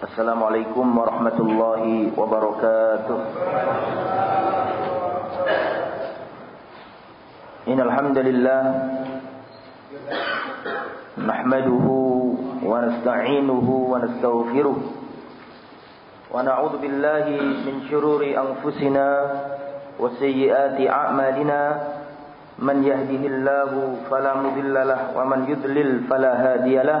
Assalamualaikum warahmatullahi wabarakatuh Innalhamdulillah Nahmaduhu wa nasta'inuhu wa nasta'ufiruh Wa na'udhu billahi min syururi anfusina Wa sayyiati a'malina من يهده الله فلا مضل له ومن يضلل فلا هادي له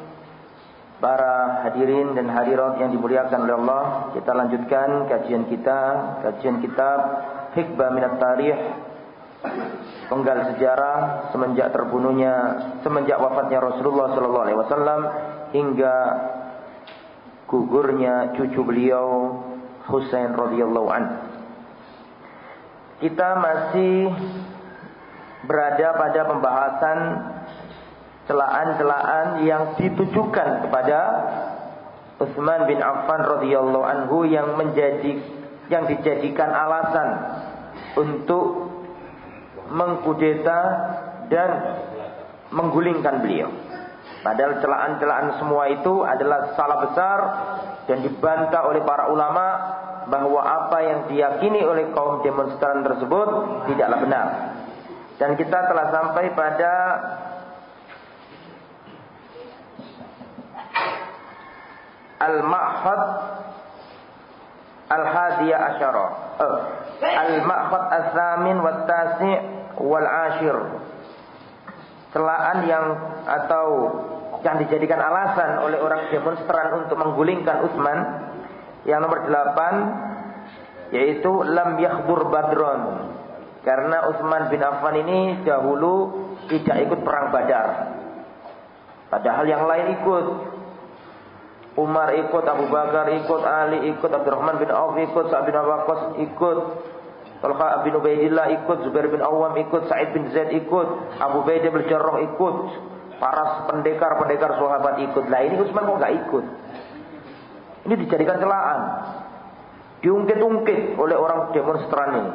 Para hadirin dan hadirat yang dimuliakan oleh Allah Kita lanjutkan kajian kita Kajian kitab Hikbah Minat Tarikh Penggal sejarah Semenjak terbunuhnya Semenjak wafatnya Rasulullah Sallallahu Alaihi Wasallam Hingga Gugurnya cucu beliau Husain radhiyallahu an. Kita masih berada pada pembahasan celaan-celaan yang ditujukan kepada Utsman bin Affan radhiyallahu anhu yang menjadi yang dijadikan alasan untuk mengkudeta dan menggulingkan beliau. Padahal celaan-celaan semua itu adalah salah besar dan dibantah oleh para ulama bahwa apa yang diyakini oleh kaum demonstran tersebut tidaklah benar. Dan kita telah sampai pada Al-Ma'had Al-Hadiyah Asyara uh, Al-Ma'had Al-Thamin Wal-Tasi' Wal-Ashir Celaan yang Atau yang dijadikan alasan oleh orang demonstran untuk menggulingkan Utsman yang nomor delapan yaitu lam yakhbur badron karena Utsman bin Affan ini dahulu tidak ikut perang Badar. Padahal yang lain ikut. Umar ikut, Abu Bakar ikut, Ali ikut, Abdurrahman bin Auf ikut, Sa'ad bin Waqqas ikut, Talha bin Ubaidillah ikut, Zubair bin Awam ikut, Sa'id bin Zaid ikut, Abu Baidah bin Jarrah ikut, para pendekar-pendekar sahabat ikut. Lah ini Utsman kok nggak ikut? Ini dijadikan celaan. Diungkit-ungkit oleh orang demonstran ini.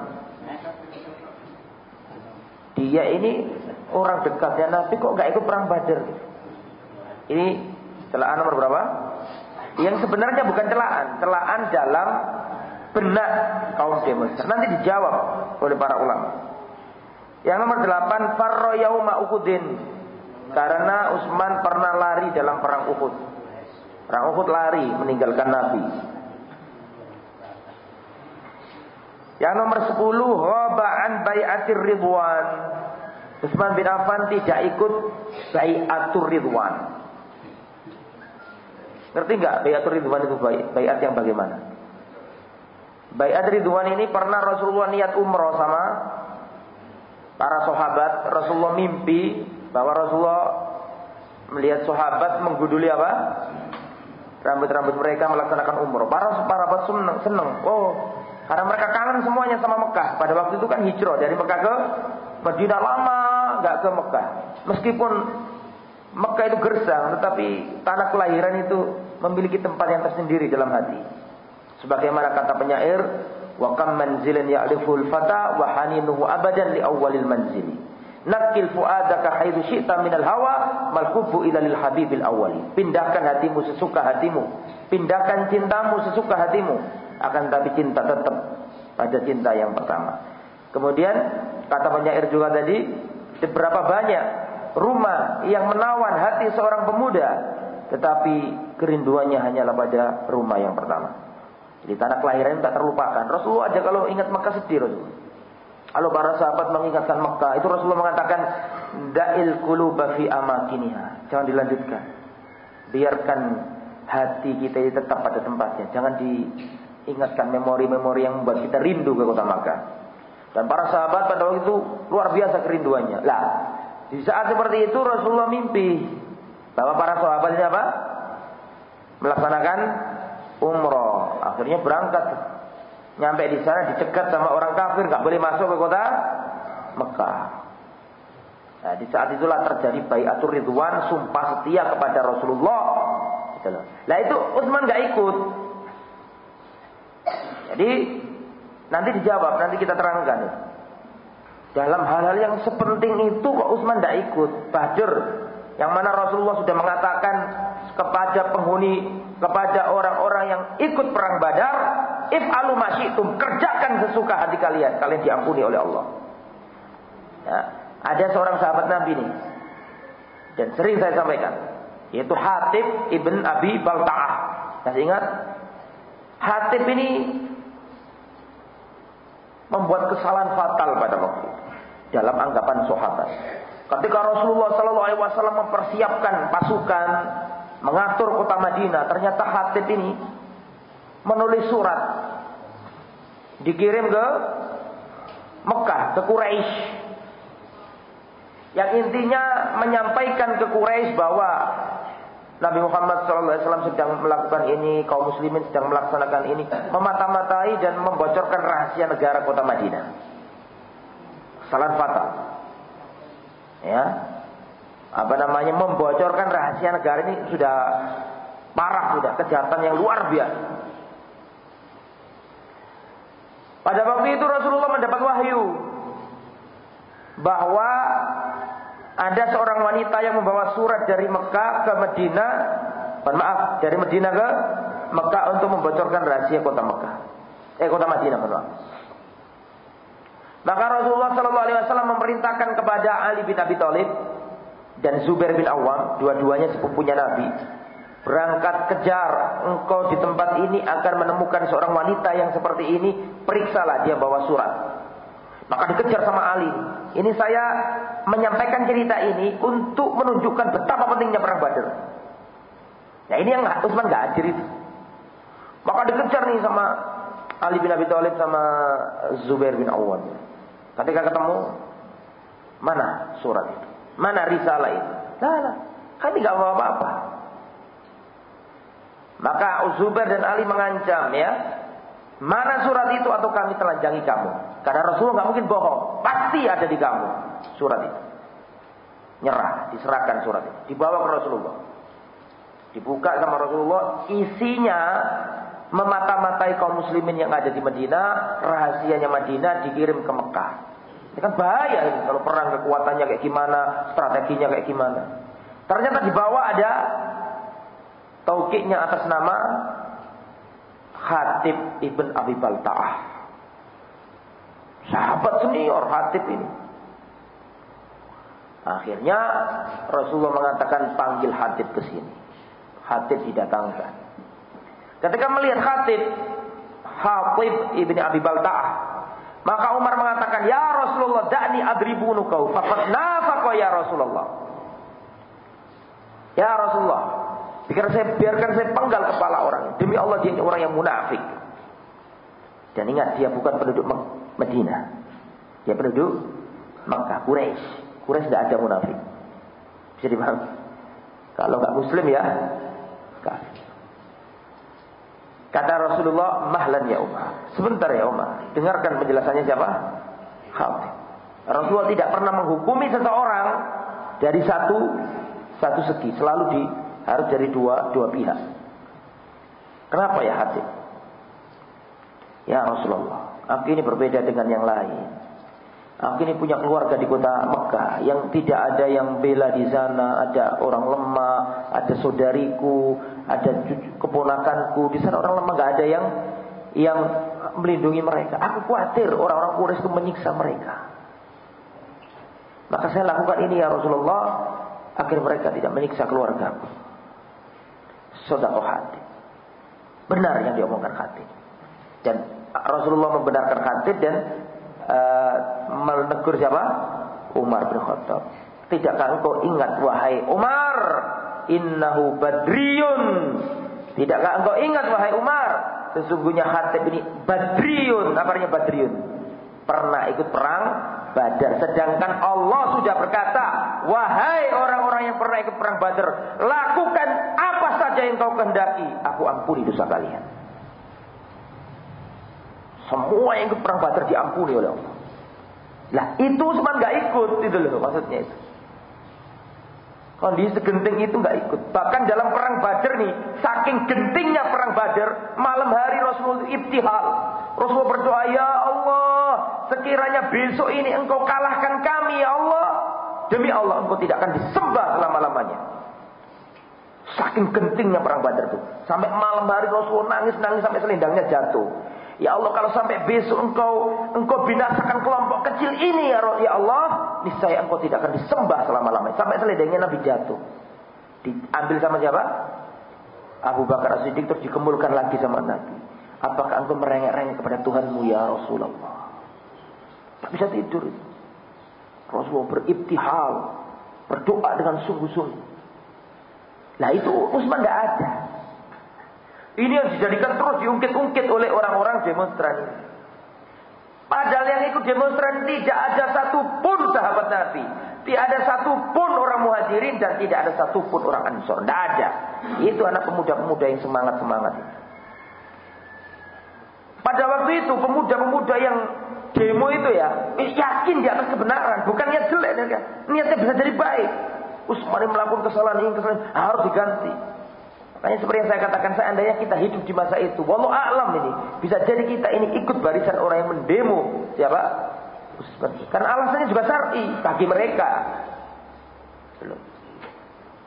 Dia ini orang dekatnya Nabi kok nggak ikut perang Badar? Ini celaan nomor berapa? Yang sebenarnya bukan celaan, celaan dalam benak kaum demonstran. Nanti dijawab oleh para ulama. Yang nomor delapan, Farro Uhudin. Karena Utsman pernah lari dalam perang Uhud. Perang Uhud lari meninggalkan Nabi. Yang nomor 10 Hoba'an bai'atir ridwan. Utsman bin Affan tidak ikut bai'atur ridwan. Ngerti nggak bai'atur ridwan itu bai'at yang bagaimana? Bai'at ridwan ini pernah Rasulullah niat umroh sama para sahabat. Rasulullah mimpi bahwa Rasulullah melihat sahabat mengguduli apa? Rambut-rambut mereka melaksanakan umroh. Para sahabat senang, senang. Oh, karena mereka kangen semuanya sama Mekah. Pada waktu itu kan hijrah dari Mekah ke Madinah lama nggak ke Mekah. Meskipun Mekah itu gersang, tetapi tanah kelahiran itu memiliki tempat yang tersendiri dalam hati. Sebagaimana kata penyair, wa kam manzilan ya'riful fata wa haninuhu abadan li awwalil manzili. Nakil fuadaka haitsu syi'ta minal hawa mal ila lil habibil awwali. Pindahkan hatimu sesuka hatimu. Pindahkan cintamu sesuka hatimu akan tapi cinta tetap pada cinta yang pertama. Kemudian kata penyair juga tadi, seberapa banyak rumah yang menawan hati seorang pemuda, tetapi kerinduannya hanyalah pada rumah yang pertama. Jadi tanah kelahiran tak terlupakan. Rasulullah aja kalau ingat Mekah sedih Rasulullah. Kalau para sahabat mengingatkan Mekah, itu Rasulullah mengatakan da'il quluba fi amakiniha. Jangan dilanjutkan. Biarkan hati kita ini tetap pada tempatnya. Jangan diingatkan memori-memori yang membuat kita rindu ke kota Makkah. Dan para sahabat pada waktu itu luar biasa kerinduannya. Lah, di saat seperti itu Rasulullah mimpi bahwa para sahabat ini apa? Melaksanakan umroh. Akhirnya berangkat Nyampe di sana dicegat sama orang kafir, nggak boleh masuk ke kota Mekah. Nah, di saat itulah terjadi bayatul ridwan, sumpah setia kepada Rasulullah. Gitu Nah itu Utsman nggak ikut. Jadi nanti dijawab, nanti kita terangkan. Dalam hal-hal yang sepenting itu kok Utsman tidak ikut. Badr yang mana Rasulullah sudah mengatakan kepada penghuni, kepada orang-orang yang ikut perang Badar, if'alu masyitum, kerjakan sesuka hati kalian, kalian diampuni oleh Allah. Ya, ada seorang sahabat Nabi ini, dan sering saya sampaikan, yaitu Hatib ibn Abi Balta'ah. Masih ingat? Hatib ini membuat kesalahan fatal pada waktu itu dalam anggapan sahabat. Ketika Rasulullah Sallallahu Alaihi Wasallam mempersiapkan pasukan mengatur kota Madinah, ternyata Hatib ini menulis surat dikirim ke Mekah, ke Quraisy. Yang intinya menyampaikan ke Quraisy bahwa Nabi Muhammad SAW sedang melakukan ini, kaum muslimin sedang melaksanakan ini, memata-matai dan membocorkan rahasia negara kota Madinah. Salah fatal. Ya. Apa namanya membocorkan rahasia negara ini sudah parah sudah, kejahatan yang luar biasa. Pada waktu itu Rasulullah mendapat wahyu bahwa ada seorang wanita yang membawa surat dari Mekah ke Medina, maaf, dari Medina ke Mekah untuk membocorkan rahasia kota Mekah. Eh kota Madinah, maaf. Maka Rasulullah Shallallahu Alaihi Wasallam memerintahkan kepada Ali bin Abi Thalib dan Zubair bin Awam, dua-duanya sepupunya Nabi, Berangkat kejar engkau di tempat ini akan menemukan seorang wanita yang seperti ini. Periksalah dia bawa surat. Maka dikejar sama Ali. Ini saya menyampaikan cerita ini untuk menunjukkan betapa pentingnya perang Badar. Nah ini yang Utsman gak hadir itu. Maka dikejar nih sama Ali bin Abi Thalib sama Zubair bin Awam. Ketika ketemu, mana surat itu? Mana risalah itu? Lah, lah. Kami gak bawa apa-apa. Maka Zubair dan Ali mengancam ya. Mana surat itu atau kami telanjangi kamu. Karena Rasulullah nggak mungkin bohong. Pasti ada di kamu surat itu. Nyerah, diserahkan surat itu. Dibawa ke Rasulullah. Dibuka sama Rasulullah. Isinya memata-matai kaum muslimin yang ada di Madinah. Rahasianya Madinah dikirim ke Mekah. Ini kan bahaya ini. Kalau perang kekuatannya kayak gimana. Strateginya kayak gimana. Ternyata di bawah ada Taukiknya atas nama Hatib ibn Abi Balta'ah. Sahabat senior Hatib ini. Akhirnya Rasulullah mengatakan panggil Hatib ke sini. Hatib didatangkan. Ketika melihat Hatib, Hatib ibn Abi Balta'ah, maka Umar mengatakan, Ya Rasulullah, da'ni adribunu kau. Fakat nafakwa ya Rasulullah. Ya Rasulullah, Biarkan saya, biarkan saya penggal kepala orang. Demi Allah dia orang yang munafik. Dan ingat dia bukan penduduk Medina. Dia penduduk Makkah, Quraisy. Quraisy tidak ada munafik. Bisa dipahami? Kalau nggak Muslim ya kafir. Kata Rasulullah, mahlan ya Umar. Sebentar ya Umar. Dengarkan penjelasannya siapa? Khatib. Rasulullah tidak pernah menghukumi seseorang dari satu satu segi. Selalu di harus dari dua dua pihak. Kenapa ya hati? Ya Rasulullah, aku ini berbeda dengan yang lain. Aku ini punya keluarga di kota Mekah yang tidak ada yang bela di sana, ada orang lemah, ada saudariku, ada keponakanku di sana orang lemah nggak ada yang yang melindungi mereka. Aku khawatir orang-orang Quraisy itu menyiksa mereka. Maka saya lakukan ini ya Rasulullah agar mereka tidak menyiksa keluargaku sodakoh hati. Benar yang diomongkan hati. Dan Rasulullah membenarkan hati dan uh, menegur siapa? Umar bin Khattab. Tidakkah engkau ingat wahai Umar? Innahu badriyun. Tidakkah engkau ingat wahai Umar? Sesungguhnya Hatib ini badriyun. Apa artinya badriyun? Pernah ikut perang Badar. Sedangkan Allah sudah berkata, wahai orang-orang yang pernah ikut perang Badar, lakukan apa saja yang kau kehendaki, aku ampuni dosa kalian. Semua yang ikut perang Badar diampuni oleh Allah. Lah itu cuma nggak ikut itu loh maksudnya itu. Kondisi genting itu nggak ikut. Bahkan dalam perang Badar nih, saking gentingnya perang Badar, malam hari Rasulullah ibtihal. Rasulullah berdoa, ya Allah, sekiranya besok ini engkau kalahkan kami, ya Allah. Demi Allah, engkau tidak akan disembah selama-lamanya. Saking gentingnya perang Badar itu. Sampai malam hari Rasulullah nangis-nangis sampai selendangnya jatuh. Ya Allah kalau sampai besok engkau engkau binasakan kelompok kecil ini ya, ya Allah, niscaya engkau tidak akan disembah selama-lamanya. Sampai selendangnya Nabi jatuh. Diambil sama siapa? Abu Bakar As-Siddiq terus dikemulkan lagi sama Nabi. Apakah engkau merengek-rengek kepada Tuhanmu ya Rasulullah? Tak bisa tidur. Rasulullah beribtihal, berdoa dengan sungguh-sungguh. Nah itu Utsman tidak ada. Ini yang dijadikan terus diungkit-ungkit oleh orang-orang demonstran. Padahal yang ikut demonstran tidak ada satupun sahabat Nabi. Tidak ada satupun orang muhajirin dan tidak ada satupun orang ansor. Tidak ada. Itu anak pemuda-pemuda yang semangat-semangat. Pada waktu itu pemuda-pemuda yang demo itu ya yakin di atas kebenaran. Bukan niat jelek. Niatnya bisa jadi baik. Usmani melakukan kesalahan ini, kesalahan harus diganti. Makanya seperti yang saya katakan, seandainya kita hidup di masa itu, walau alam ini, bisa jadi kita ini ikut barisan orang yang mendemo. Siapa? Karena alasannya juga syar'i bagi mereka. Belum.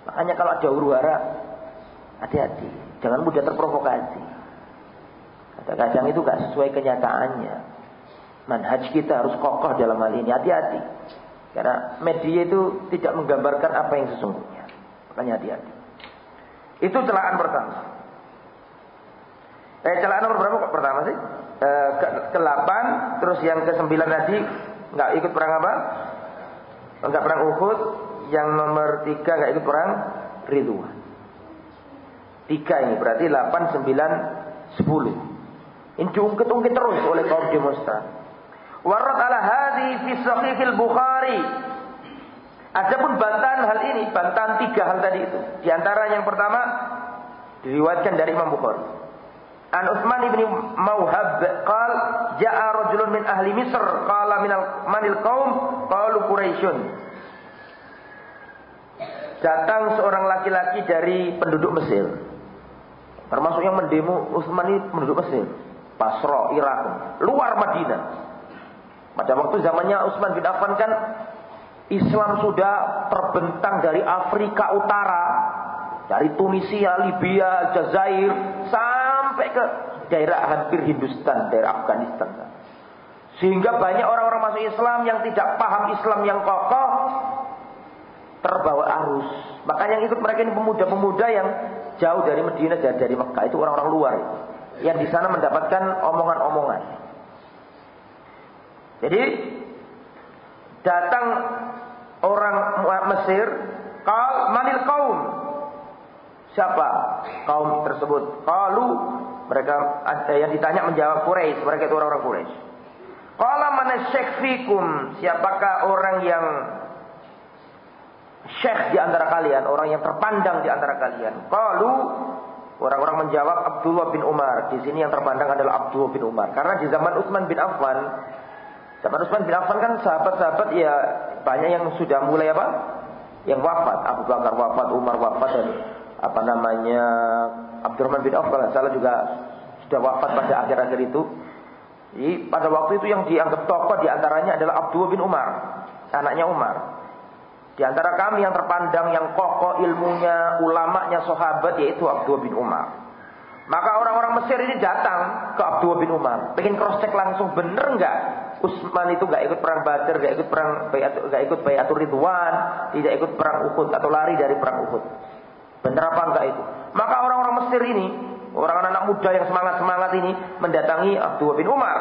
Makanya kalau ada huru hara, hati-hati, jangan mudah terprovokasi. Kadang-kadang itu gak sesuai kenyataannya. Manhaj kita harus kokoh dalam hal ini, hati-hati. Karena media itu tidak menggambarkan apa yang sesungguhnya. Makanya hati-hati. Itu celaan pertama. Eh celaan nomor berapa kok pertama sih? Eh, ke, ke 8, terus yang ke 9 tadi nggak ikut perang apa? Enggak perang Uhud, yang nomor 3 nggak ikut perang Ridwan. Tiga ini berarti 8, 9, 10. Ini diungkit-ungkit terus oleh kaum demonstran. Warat ala hadi fi Bukhari Adapun bantahan hal ini, bantahan tiga hal tadi itu. Di antara yang pertama diriwayatkan dari Imam Bukhari. An Utsman ibn Mauhab qal ja'a rajulun min ahli Misr qala min manil qaum qalu Quraisyun. Datang seorang laki-laki dari penduduk Mesir. Termasuk yang mendemo Utsman ini penduduk Mesir. Basra, Irak, luar Madinah. Pada waktu zamannya Utsman bin Affan kan Islam sudah terbentang dari Afrika Utara, dari Tunisia, Libya, Jazair, sampai ke daerah hampir Hindustan, daerah Afghanistan. Sehingga banyak orang-orang masuk Islam yang tidak paham Islam yang kokoh, terbawa arus. Makanya yang ikut mereka ini pemuda-pemuda yang jauh dari Medina dan dari Mekah itu orang-orang luar yang di sana mendapatkan omongan-omongan. Jadi datang orang Mesir, kal manil kaum. Siapa kaum tersebut? Kalau mereka ada yang ditanya menjawab Quraisy, mereka itu orang-orang Quraisy. Qala mana syekh fikum? Siapakah orang yang syekh di antara kalian, orang yang terpandang di antara kalian? Qalu Orang-orang menjawab Abdullah bin Umar. Di sini yang terpandang adalah Abdullah bin Umar. Karena di zaman Utsman bin Affan, zaman Utsman bin Affan kan sahabat-sahabat ya banyak yang sudah mulai apa? Yang wafat. Abu Bakar wafat, Umar wafat dan apa namanya Abdurrahman bin Auf kalau salah juga sudah wafat pada akhir-akhir itu. Jadi pada waktu itu yang dianggap tokoh di antaranya adalah Abdullah bin Umar, anaknya Umar. Di antara kami yang terpandang yang kokoh ilmunya, ulamanya sahabat yaitu Abdullah bin Umar. Maka orang-orang Mesir ini datang ke Abdullah bin Umar, pengen cross check langsung bener nggak Utsman itu nggak ikut perang Badar, nggak ikut perang nggak ikut Bayatul Ridwan, tidak ikut perang Uhud atau lari dari perang Uhud. Bener apa enggak itu? Maka orang-orang Mesir ini, orang anak muda yang semangat-semangat ini mendatangi Abdullah bin Umar.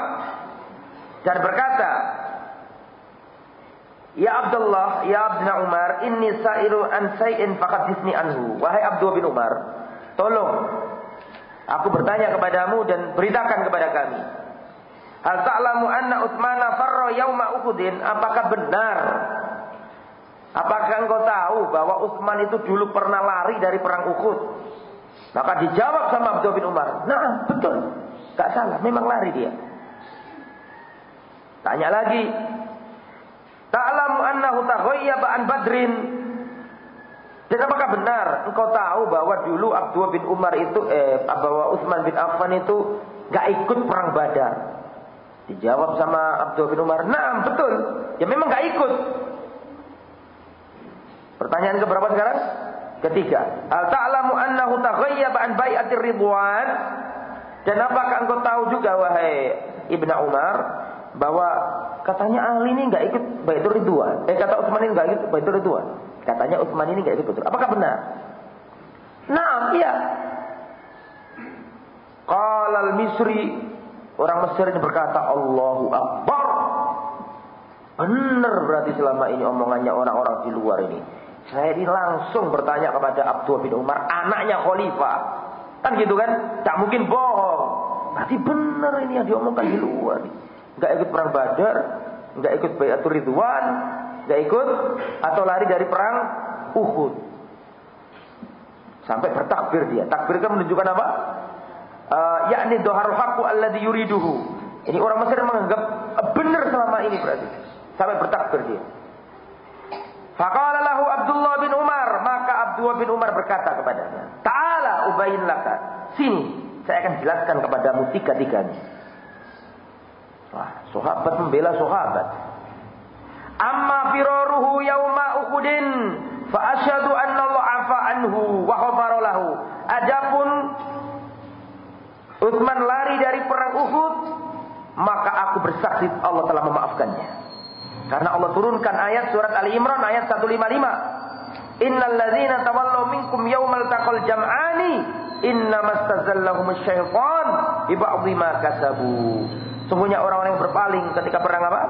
dan berkata, Ya Abdullah, ya Abdullah Umar, inni sa'iru an say'in faqad anhu. Wahai Abdullah bin Umar, tolong aku bertanya kepadamu dan beritakan kepada kami. Hal anna Utsmana farra yauma Uhudin? Apakah benar? Apakah engkau tahu bahwa Utsman itu dulu pernah lari dari perang Uhud? Maka dijawab sama Abdullah bin Umar, "Nah, betul. Gak salah, memang lari dia." Tanya lagi, "Ta'lamu annahu taghayyaba an Badrin?" Dan apakah benar engkau tahu bahwa dulu Abdullah bin Umar itu eh bahwa Utsman bin Affan itu gak ikut perang Badar? Dijawab sama Abdullah bin Umar, "Nah, betul. Ya memang gak ikut." Pertanyaan keberapa sekarang? Ketiga, al ta'lamu annahu taghayyaba an bai'atir ridwan? Dan apakah engkau tahu juga wahai Ibnu Umar bahwa katanya Ali ini enggak ikut bai'atur ridwan? Eh kata Utsman ini enggak ikut bai'atur ridwan. Katanya Utsman ini enggak ikut betul. Apakah benar? Nah, iya. Qala al-Misri orang Mesir ini berkata Allahu Akbar. Benar berarti selama ini omongannya orang-orang di luar ini. Saya ini langsung bertanya kepada Abdul bin Umar, anaknya khalifah. Kan gitu kan? Tak mungkin bohong. Berarti benar ini yang diomongkan di luar. Gak ikut perang Badar, gak ikut Bayatul Ridwan, gak ikut atau lari dari perang Uhud. Sampai bertakbir dia. Takbir kan menunjukkan apa? Uh, yakni doharul haqqu alladhi yuriduhu. Ini orang Mesir menganggap benar selama ini berarti. Sampai bertakbir dia. Faqala lahu Abdullah bin Umar, maka Abdullah bin Umar berkata kepadanya, "Ta'ala ubayin laka. Sini, saya akan jelaskan kepadamu tiga-tiganya." Wah, sahabat membela sahabat. Amma firaruhu yauma Uhudin fa asyhadu anna Allah afa anhu wa ghafara lahu. Adapun Utsman lari dari perang Uhud, maka aku bersaksi Allah telah memaafkannya. Karena Allah turunkan ayat surat Ali Imran ayat 155. Innal ladzina tawallaw minkum yawmal taqal jam'ani innamastazallahum asy-syaitan bi ma kasabu. Sungguhnya orang-orang yang berpaling ketika perang apa?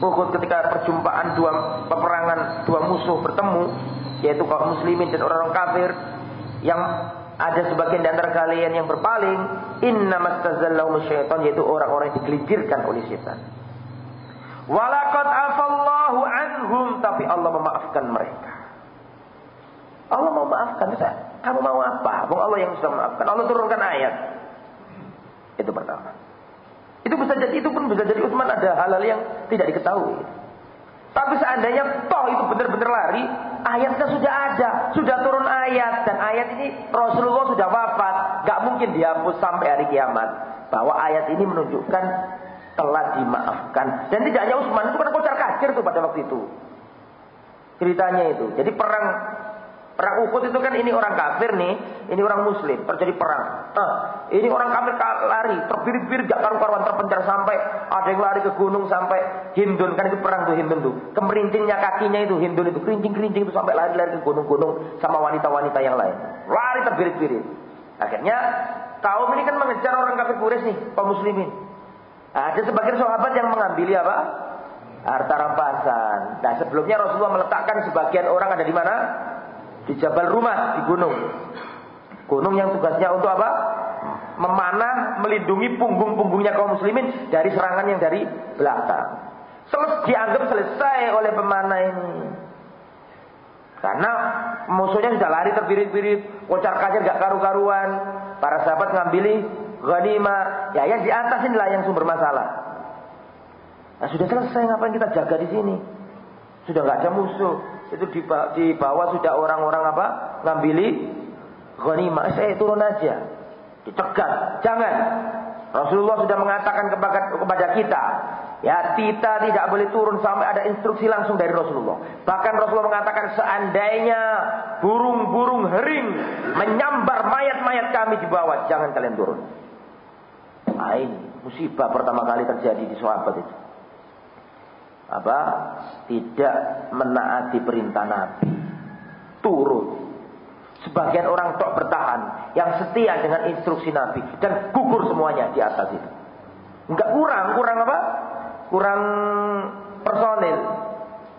Uhud ketika perjumpaan dua peperangan dua musuh bertemu yaitu kaum muslimin dan orang-orang kafir yang ada sebagian di antara kalian yang berpaling innamastazallahum asy-syaitan yaitu orang-orang yang digelincirkan oleh setan. Walakad afallahu anhum tapi Allah memaafkan mereka. Allah mau maafkan saya. Kamu mau apa? Bung Allah yang sudah memaafkan. Allah turunkan ayat. Itu pertama. Itu bisa jadi itu pun bisa jadi Utsman ada hal-hal yang tidak diketahui. Tapi seandainya toh itu benar-benar lari, ayatnya sudah ada, sudah turun ayat dan ayat ini Rasulullah sudah wafat, gak mungkin dihapus sampai hari kiamat. Bahwa ayat ini menunjukkan telah dimaafkan. Dan tidak hanya Utsman, itu kan kocar kacir tuh pada waktu itu. Ceritanya itu. Jadi perang perang Uhud itu kan ini orang kafir nih, ini orang muslim, terjadi perang. Nah, ini orang kafir lari, terbirit-birit gak karu-karuan terpencar sampai ada yang lari ke gunung sampai Hindun, kan itu perang tuh Hindun tuh. Kemerintingnya kakinya itu Hindun itu kerincing-kerincing itu sampai lari-lari ke gunung-gunung sama wanita-wanita yang lain. Lari terbirit-birit. Akhirnya kaum ini kan mengejar orang kafir Quraisy nih, kaum muslimin. Ada sebagian sahabat yang mengambil apa? Harta rampasan. Nah sebelumnya Rasulullah meletakkan sebagian orang ada di mana? Di Jabal Rumah, di gunung. Gunung yang tugasnya untuk apa? Memanah, melindungi punggung-punggungnya kaum muslimin dari serangan yang dari belakang. Selesai dianggap selesai oleh pemanah ini. Karena musuhnya sudah lari terbirit-birit, kocar kacir gak karu-karuan. Para sahabat ngambili ghanimah. Ya yang di atas inilah yang sumber masalah. Nah sudah selesai ngapain kita jaga di sini? Sudah nggak ada musuh. Itu di, bawah sudah orang-orang apa? Ngambili ghanimah. Saya turun aja. Dicegat. Jangan. Rasulullah sudah mengatakan kepada, kepada kita, ya kita tidak boleh turun sampai ada instruksi langsung dari Rasulullah. Bahkan Rasulullah mengatakan seandainya burung-burung hering menyambar mayat-mayat kami di bawah, jangan kalian turun. Nah ini musibah pertama kali terjadi di sahabat itu. Apa? Tidak menaati perintah Nabi. Turun. Sebagian orang tok bertahan. Yang setia dengan instruksi Nabi. Dan gugur semuanya di atas itu. Enggak kurang. Kurang apa? kurang personil.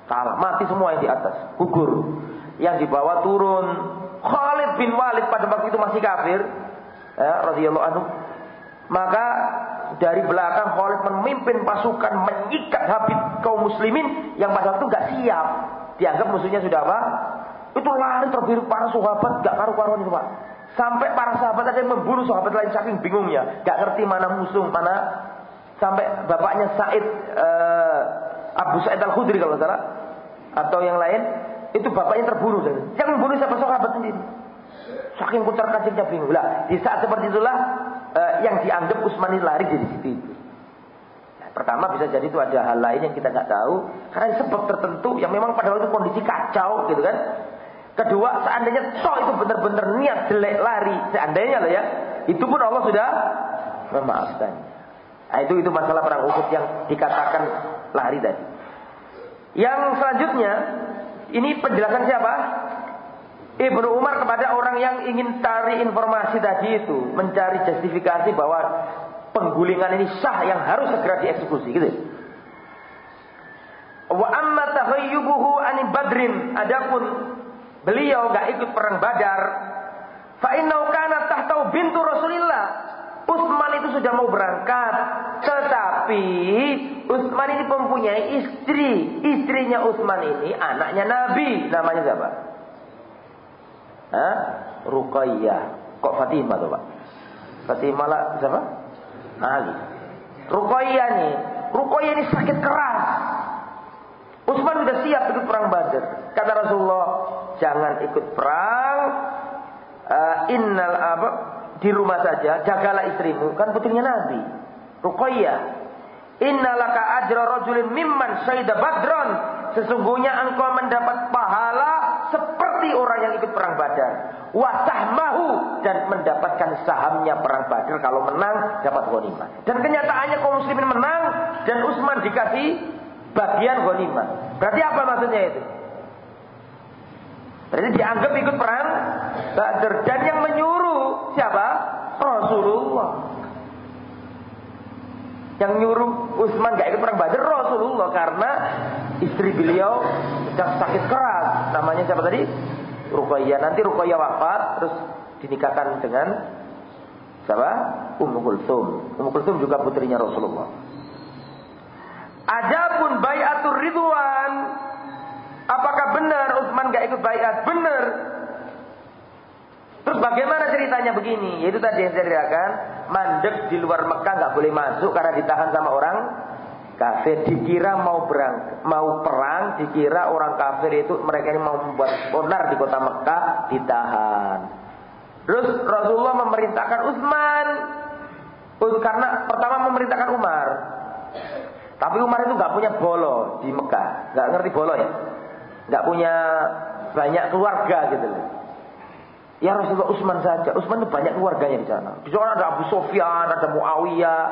Kalah, mati semua yang di atas, gugur. Yang dibawa turun Khalid bin Walid pada waktu itu masih kafir, ya, radhiyallahu anhu. Maka dari belakang Khalid memimpin pasukan menyikat habis kaum muslimin yang pada waktu gak siap. Dianggap musuhnya sudah apa? Itu lari terbiru para sahabat gak karu-karuan itu Pak. Sampai para sahabat ada yang membunuh sahabat lain saking bingungnya. Gak ngerti mana musuh, mana sampai bapaknya Said uh, Abu Sa'id Al-Khudri kalau salah atau yang lain itu bapaknya terbunuh yang membunuh siapa sahabat sendiri saking putar kacirnya bingung lah di saat seperti itulah uh, yang dianggap Utsman ini lari dari situ itu nah, pertama bisa jadi itu ada hal lain yang kita nggak tahu karena sebab tertentu yang memang pada waktu kondisi kacau gitu kan kedua seandainya toh itu benar-benar niat jelek lari seandainya loh ya itu pun Allah sudah memaafkan Nah, itu itu masalah perang Uhud yang dikatakan lari tadi. Yang selanjutnya ini penjelasan siapa? Ibnu Umar kepada orang yang ingin cari informasi tadi itu, mencari justifikasi bahwa penggulingan ini sah yang harus segera dieksekusi gitu. Wa amma tahayyubuhu ani badrin adapun beliau gak ikut perang Badar fa innahu kana tahtau bintu Rasulillah Utsman itu sudah mau berangkat, tetapi Utsman ini mempunyai istri. Istrinya Utsman ini anaknya Nabi, namanya siapa? Hah? Ruqayyah. Kok Fatimah tuh, Pak? Fatimah lah siapa? Ali. Ruqayyah nih, Ruqayyah ini sakit keras. Utsman sudah siap ikut perang Badar. Kata Rasulullah, jangan ikut perang. Uh, innal apa? di rumah saja, jagalah istrimu, kan putrinya Nabi. Ruqayyah. Innalaka ajra rajulin mimman syahida badron. Sesungguhnya engkau mendapat pahala seperti orang yang ikut perang Badar. Wasahmahu dan mendapatkan sahamnya perang Badar kalau menang dapat ghanimah. Dan kenyataannya kaum muslimin menang dan Utsman dikasih bagian ghanimah. Berarti apa maksudnya itu? Berarti dianggap ikut perang Badar dan yang menyuruh siapa? Rasulullah. Yang nyuruh Utsman gak ikut perang Badar Rasulullah karena istri beliau sedang sakit keras. Namanya siapa tadi? Ruqayyah. Nanti Ruqayyah wafat terus dinikahkan dengan siapa? Ummu Kulsum. Ummu Kulsum juga putrinya Rasulullah. Adapun bayatul ridwan Apakah benar Utsman gak ikut bayat? Benar. Terus bagaimana ceritanya begini? Yaitu tadi yang saya ceritakan, mandek di luar Mekah nggak boleh masuk karena ditahan sama orang kafir. Dikira mau berang, mau perang, dikira orang kafir itu mereka ini mau membuat onar di kota Mekah, ditahan. Terus Rasulullah memerintahkan Utsman karena pertama memerintahkan Umar. Tapi Umar itu nggak punya bolo di Mekah, nggak ngerti bolo ya nggak punya banyak keluarga gitu loh. Ya Rasulullah Utsman saja. Utsman itu banyak keluarganya di sana. Di sana ada Abu Sofyan, ada Muawiyah.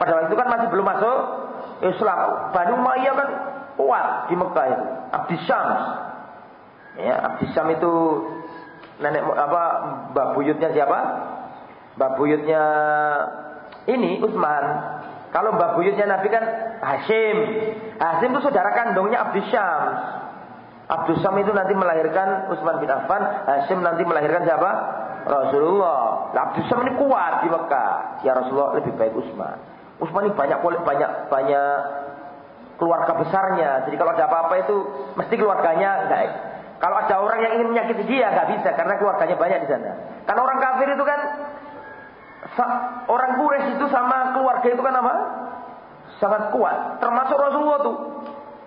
Pada waktu itu kan masih belum masuk Islam. Bani Umayyah kan kuat di Mekah itu. Abdi Syams. Ya, Abdi Syams itu nenek apa mbak buyutnya siapa? Mbak buyutnya ini Utsman. Kalau mbak buyutnya Nabi kan Hashim. Hashim itu saudara kandungnya Abdi Syams. Abdul Sam itu nanti melahirkan Utsman bin Affan, Hashim nanti melahirkan siapa? Rasulullah. Nah, Abdul Sam ini kuat di Mekah. Ya Rasulullah lebih baik Utsman. Utsman ini banyak banyak banyak keluarga besarnya. Jadi kalau ada apa-apa itu mesti keluarganya enggak. Kalau ada orang yang ingin menyakiti dia nggak bisa karena keluarganya banyak di sana. Karena orang kafir itu kan orang Quraisy itu sama keluarga itu kan apa? Sangat kuat. Termasuk Rasulullah tuh.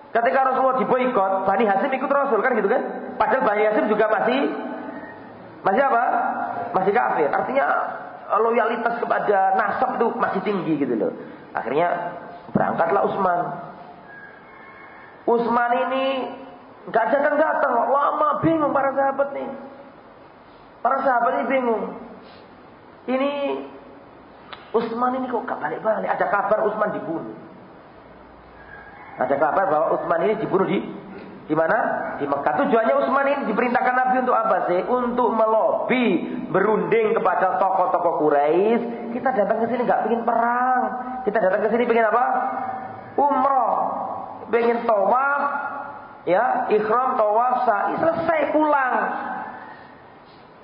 Ketika Rasulullah diboikot, Bani Hasim ikut Rasul kan gitu kan? Padahal Bani Hasim juga masih masih apa? Masih kafir. Artinya loyalitas kepada nasab itu masih tinggi gitu loh. Akhirnya berangkatlah Utsman. Utsman ini nggak datang datang, lama bingung para sahabat nih. Para sahabat ini bingung. Ini Utsman ini kok gak balik-balik? Ada kabar Utsman dibunuh. Ada kabar bahwa Utsman ini dibunuh di di mana? Di Mekah. Tujuannya Utsman ini diperintahkan Nabi untuk apa sih? Untuk melobi, berunding kepada tokoh-tokoh Quraisy. Kita datang ke sini nggak ingin perang. Kita datang ke sini ingin apa? umroh, pengen tawaf, ya ikhram tawaf sa'i selesai pulang.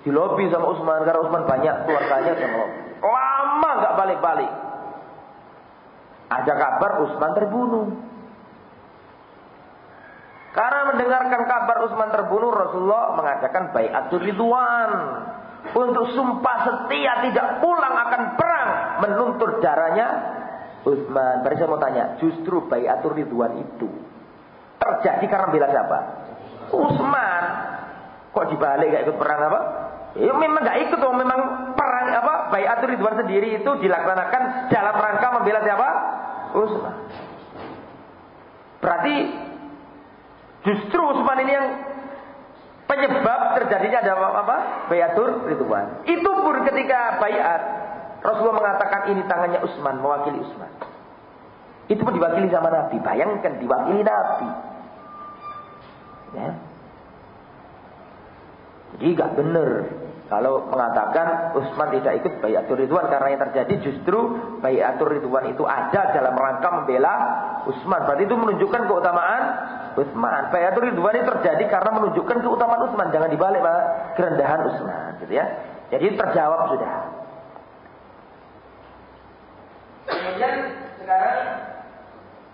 Di lobi sama Utsman karena Utsman banyak keluarganya sama Lama nggak balik-balik. Ada kabar Utsman terbunuh. Karena mendengarkan kabar Utsman terbunuh, Rasulullah mengadakan baiatul ridwan untuk sumpah setia tidak pulang akan perang menuntut darahnya Utsman. Tadi saya mau tanya, justru baiatul ridwan itu terjadi karena bela siapa? Utsman. Kok dibalik gak ikut perang apa? Ya memang gak ikut dong, memang perang apa? Baiatul ridwan sendiri itu dilaksanakan dalam rangka membela siapa? Utsman. Berarti justru Utsman ini yang penyebab terjadinya ada apa? Bayatur Ridwan. Itu pun ketika bayat Rasulullah mengatakan ini tangannya Utsman mewakili Utsman. Itu pun diwakili sama Nabi. Bayangkan diwakili Nabi. Ya. Jadi gak benar kalau mengatakan Utsman tidak ikut bayatur Ridwan karena yang terjadi justru bayatur Ridwan itu ada dalam rangka membela Utsman. Berarti itu menunjukkan keutamaan Utsman. Bayatur Ridwan itu terjadi karena menunjukkan keutamaan Utsman. Jangan dibalik Pak, kerendahan Utsman, gitu ya. Jadi terjawab sudah. Kemudian sekarang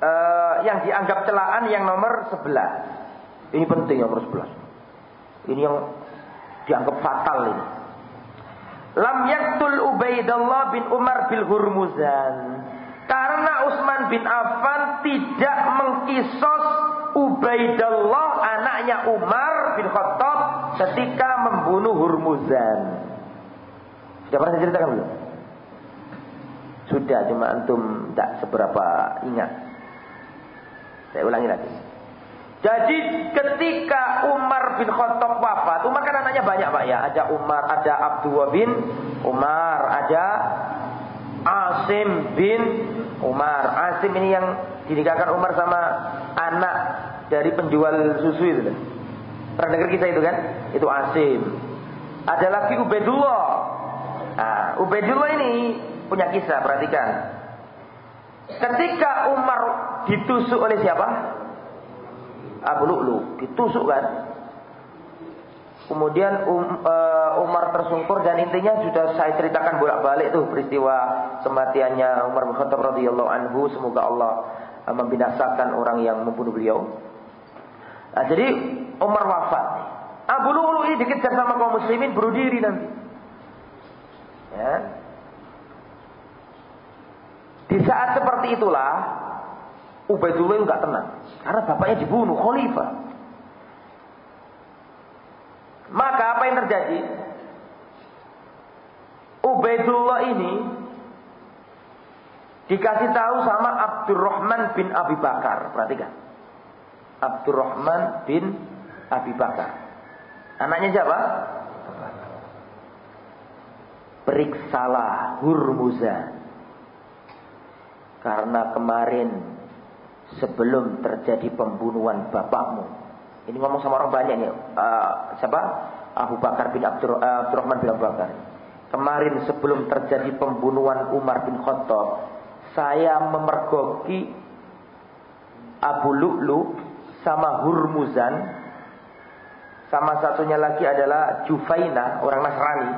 uh, yang dianggap celaan yang nomor 11. Ini penting yang nomor 11. Ini yang dianggap fatal ini. Lam yaktul Ubaidullah bin Umar bil Hurmuzan. Karena Utsman bin Affan tidak mengkisos Ubaidullah anaknya Umar bin Khattab ketika membunuh Hurmuzan. Sudah pernah saya ceritakan belum? Sudah, cuma antum tidak seberapa ingat. Saya ulangi lagi. Jadi ketika Umar bin Khattab wafat, Umar kan anaknya banyak pak ya. Ada Umar, ada Abdullah bin Umar, ada Asim bin Umar. Asim ini yang dinikahkan Umar sama anak dari penjual susu itu. Pernah dengar kisah itu kan? Itu Asim. Ada lagi Ubaidullah. Nah, Ubaidullah ini punya kisah, perhatikan. Ketika Umar ditusuk oleh siapa? Abu Lu'lu. Ditusuk kan? Kemudian um, uh, Umar tersungkur dan intinya sudah saya ceritakan bolak-balik tuh peristiwa kematiannya Umar bin Khattab radhiyallahu anhu. Semoga Allah uh, membinasakan orang yang membunuh beliau. Nah, jadi Umar wafat. Abu Lu'lu ini dikejar sama kaum muslimin bunuh diri nanti. Ya. Di saat seperti itulah Ubaidullah nggak tenang karena bapaknya dibunuh khalifah. Maka apa yang terjadi? Ubaidullah ini dikasih tahu sama Abdurrahman bin Abi Bakar. Perhatikan. Abdurrahman bin Abi Bakar. Anaknya siapa? Periksalah Hurmuzan. Karena kemarin sebelum terjadi pembunuhan bapakmu. Ini ngomong sama orang banyak nih. Uh, siapa? Abu Bakar bin Abdur, uh, Abdurrahman bin Abu Bakar. Kemarin sebelum terjadi pembunuhan Umar bin Khattab, saya memergoki Abu Lu'lu sama Hurmuzan sama satunya lagi adalah Jufaina, orang Nasrani.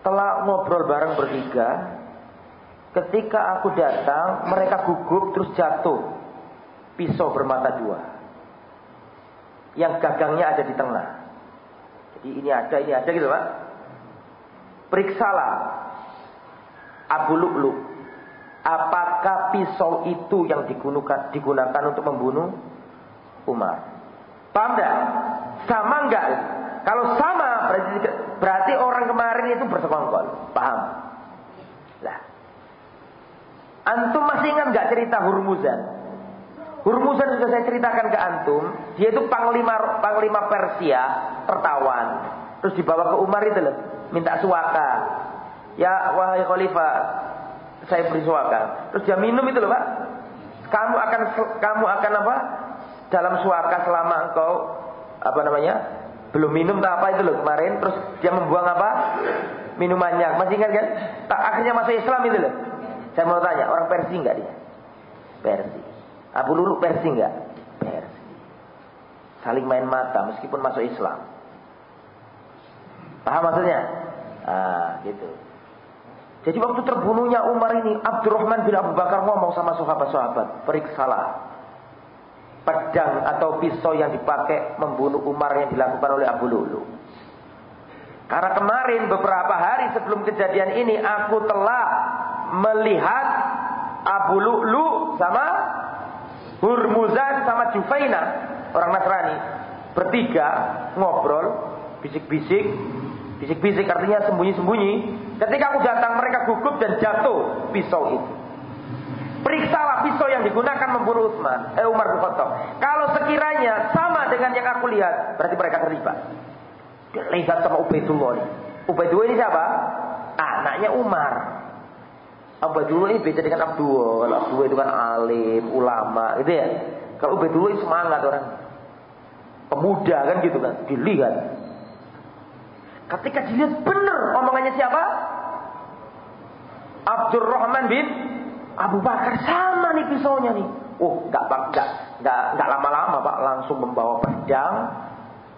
Telah ngobrol bareng bertiga, Ketika aku datang, mereka gugup terus jatuh. Pisau bermata dua. Yang gagangnya ada di tengah. Jadi ini ada, ini ada gitu Pak. Periksalah Abu Lu'lu. Apakah pisau itu yang digunakan, digunakan untuk membunuh Umar? Paham enggak? Sama enggak? Kalau sama berarti, berarti orang kemarin itu bersekongkol. Paham? Lah, Antum masih ingat nggak cerita Hurmuzan? Hurmuzan sudah saya ceritakan ke antum. Dia itu panglima panglima Persia, tertawan. Terus dibawa ke Umar itu loh, minta suaka. Ya wahai khalifah, saya beri suaka. Terus dia minum itu loh pak. Kamu akan kamu akan apa? Dalam suaka selama engkau apa namanya? Belum minum tak apa itu loh kemarin. Terus dia membuang apa? Minumannya. Masih ingat kan? Tak akhirnya masuk Islam itu loh. Saya mau tanya, orang Persia enggak dia? Persi. Abu Lulu Persi enggak? Persi. Saling main mata meskipun masuk Islam. Paham maksudnya? Ah, gitu. Jadi waktu terbunuhnya Umar ini, Abdurrahman bin Abu Bakar ngomong sama sahabat-sahabat, periksalah pedang atau pisau yang dipakai membunuh Umar yang dilakukan oleh Abu Lulu. Karena kemarin beberapa hari sebelum kejadian ini aku telah melihat Abu Lu'lu sama Hurmuzan sama Jufaina orang Nasrani bertiga ngobrol bisik-bisik bisik-bisik artinya sembunyi-sembunyi. Ketika aku datang mereka gugup dan jatuh pisau itu. Periksalah pisau yang digunakan membunuh Utsman. Eh Umar bin kalau sekiranya sama dengan yang aku lihat berarti mereka terlibat. Lihat sama Ubaidullah Ubaidullah ini siapa? Anaknya Umar Ubaidullah ini beda dengan Abdul Abdul itu kan alim ulama gitu ya. Kalau Ubaidullah ini semangat orang. Pemuda kan gitu kan dilihat ketika dilihat benar omongannya siapa? Abdurrahman bin Abu Bakar. Sama nih pisaunya nih. Oh nggak nggak nggak lama-lama pak. Langsung membawa pedang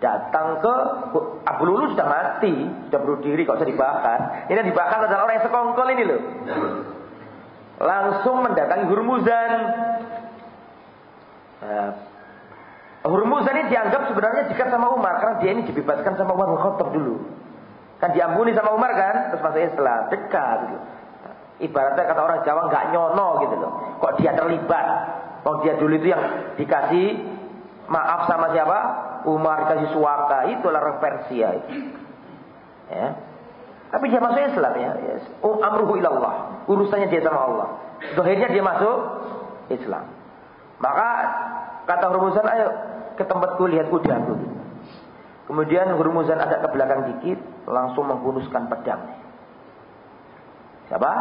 datang ke Abu Lulu sudah mati sudah bunuh diri kok usah dibakar? Ini yang dibakar adalah orang yang sekongkol ini loh langsung mendatangi Hurmuzan nah, Hurmuzan ini dianggap sebenarnya dekat sama Umar karena dia ini dibebaskan sama Umar bin dulu. Kan diampuni sama Umar kan, terus masuk Islam, dekat gitu. Ibaratnya kata orang Jawa nggak nyono gitu loh. Kok dia terlibat? Oh dia dulu itu yang dikasih maaf sama siapa? Umar dikasih suaka, itulah orang Persia itu. Ya. Tapi dia masuk Islam ya. Oh, amruhu ilallah. Urusannya dia sama Allah. Akhirnya dia masuk Islam. Maka kata Hurmuzan, ayo ke tempatku lihat kudaku. Kemudian Hurmuzan agak ke belakang dikit, langsung menghunuskan pedang. Siapa?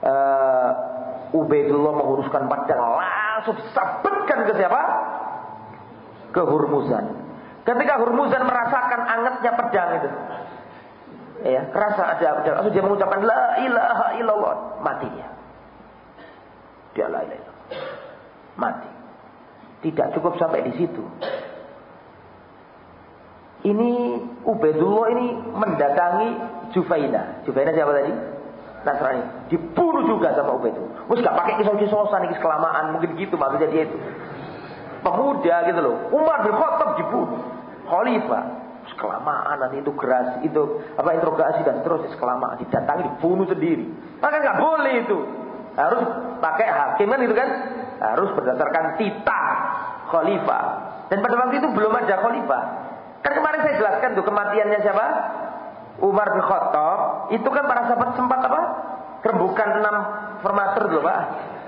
Uh, Ubaidullah menghunuskan pedang, langsung sabetkan ke siapa? Ke Hurmuzan. Ketika Hurmuzan merasakan angetnya pedang itu, ya kerasa ada, ada langsung dia mengucapkan la ilaha illallah, mati dia. Dia la ilaha illallah. Mati. Tidak cukup sampai di situ. Ini Ubaidullah ini mendatangi Jufaina. Jufaina siapa tadi? Nasrani. Dibunuh juga sama Ubaidullah. Wes gak pakai kisah-kisahan ini kelamaan, mungkin gitu maksudnya dia itu. Pemuda gitu loh. Umar bin Khattab dibunuh. Khalifah. Kelamaan nanti itu gerasi itu apa interogasi dan terus kelamaan didatangi dibunuh sendiri. Maka nggak boleh itu. Harus pakai hakim kan itu kan harus berdasarkan titah khalifah. Dan pada waktu itu belum ada khalifah. Kan kemarin saya jelaskan tuh kematiannya siapa? Umar bin Khattab. Itu kan para sahabat sempat apa? Rembukan enam formatur dulu pak.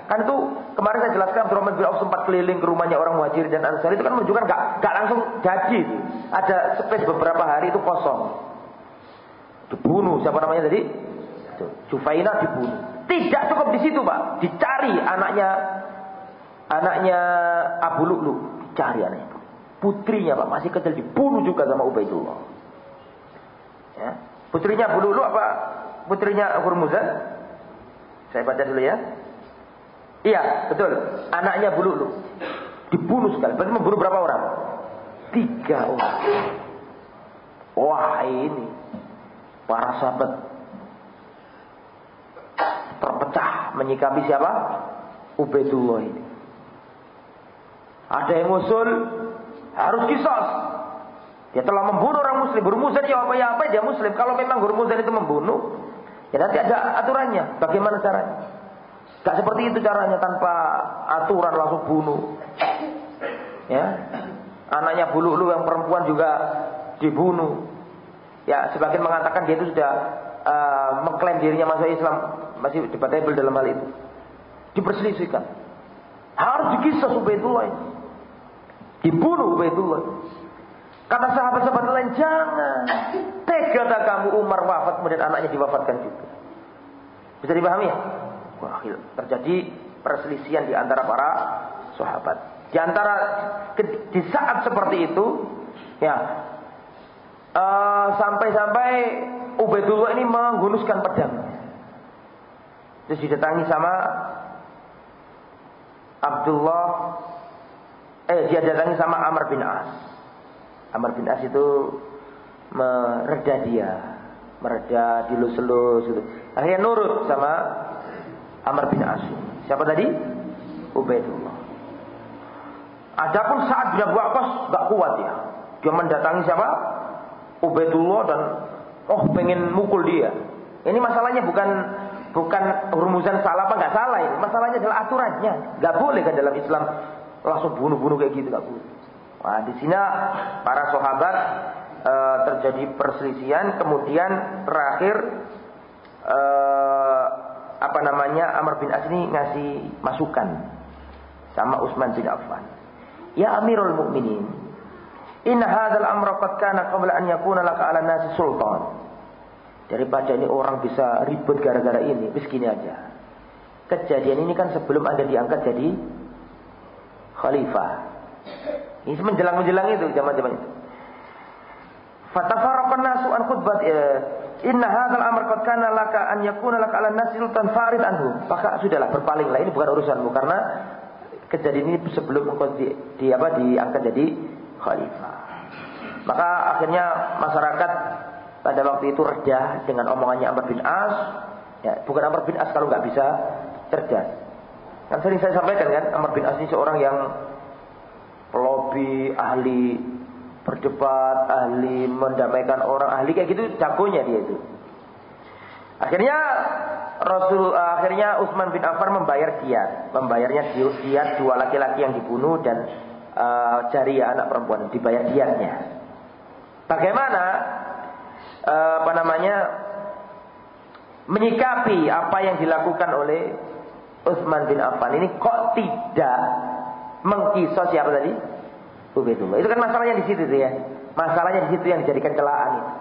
Kan itu kemarin saya jelaskan Abdurrahman bin Auf sempat keliling ke rumahnya orang Muhajir dan Ansar itu kan menunjukkan gak, gak langsung jadi. Ada space beberapa hari itu kosong. Dibunuh siapa namanya tadi? Jufaina dibunuh. Tidak cukup di situ pak, dicari anaknya anaknya Abu Lu'lu dicari anaknya. Putrinya Pak masih kecil dibunuh juga sama Ubaidullah. Ya. Putrinya Abu Lu'lu apa? Putrinya Hurmuzan? Saya baca dulu ya. Iya, betul. Anaknya Abu Lu'lu dibunuh sekali. Berarti membunuh berapa orang? Tiga orang. Wah ini para sahabat terpecah menyikapi siapa? Ubaidullah ini. Ada yang usul harus kisos. Dia telah membunuh orang muslim. Hurmuzan ya apa ya apa dia muslim. Kalau memang Hurmuzan itu membunuh, ya nanti ada aturannya. Bagaimana caranya? Gak seperti itu caranya tanpa aturan langsung bunuh. Ya, anaknya bulu lu yang perempuan juga dibunuh. Ya, sebagian mengatakan dia itu sudah uh, mengklaim dirinya masuk Islam, masih debatable dalam hal itu. Diperselisihkan. Harus dikisah Ubaidullah. Dibunuh Ubaidullah. Kata sahabat-sahabat lain, jangan. Tega kamu Umar wafat, kemudian anaknya diwafatkan juga. Bisa dipahami ya? Wah, terjadi perselisihan di antara para sahabat. Di antara di saat seperti itu, ya eh, sampai-sampai uh, Ubaidullah ini menghunuskan pedang. Terus didatangi sama Abdullah eh dia datangi sama Amr bin As. Amr bin As itu mereda dia, mereda dilus-lus gitu. Akhirnya nurut sama Amr bin As. Siapa tadi? Ubaidullah. Adapun saat dia buat kos gak kuat ya. Dia mendatangi siapa? Ubaidullah dan oh pengen mukul dia. Ini masalahnya bukan bukan rumusan salah apa nggak salah ini. Masalahnya adalah aturannya. Nggak boleh kan dalam Islam langsung bunuh-bunuh kayak gitu nggak boleh. Nah, di sini para sahabat e, terjadi perselisihan, kemudian terakhir e, apa namanya Amr bin As ini ngasih masukan sama Utsman bin Affan. Ya Amirul Mukminin, inna hadzal amra qad kana qabla an yakuna laka 'ala nasi sultan. Daripada ini orang bisa ribut gara-gara ini, begini aja. Kejadian ini kan sebelum Anda diangkat jadi khalifah. Ini menjelang-menjelang itu, zaman-zaman itu. Fatafarraqan nasu an khutbat ya. Inna hadzal amr qad kana laka an yakuna laka 'ala nasi sultan farid anhu. Maka sudahlah berpalinglah ini bukan urusanmu karena kejadian ini sebelum engkau di, di apa diangkat jadi khalifah. Maka akhirnya masyarakat pada waktu itu reda dengan omongannya Amr bin As. Ya, bukan Amr bin As kalau nggak bisa cerdas. Kan sering saya sampaikan kan, Amr bin As ini seorang yang pelobi, ahli berdebat, ahli mendamaikan orang, ahli kayak gitu jagonya dia itu. Akhirnya Rasul akhirnya Utsman bin Affan membayar dia, membayarnya dia dua laki-laki yang dibunuh dan uh, anak perempuan dibayar diatnya. Bagaimana uh, apa namanya menyikapi apa yang dilakukan oleh Utsman bin Affan ini kok tidak mengkisos siapa tadi? Ubaidullah. Itu kan masalahnya di situ tuh ya. Masalahnya di situ yang dijadikan celaan itu.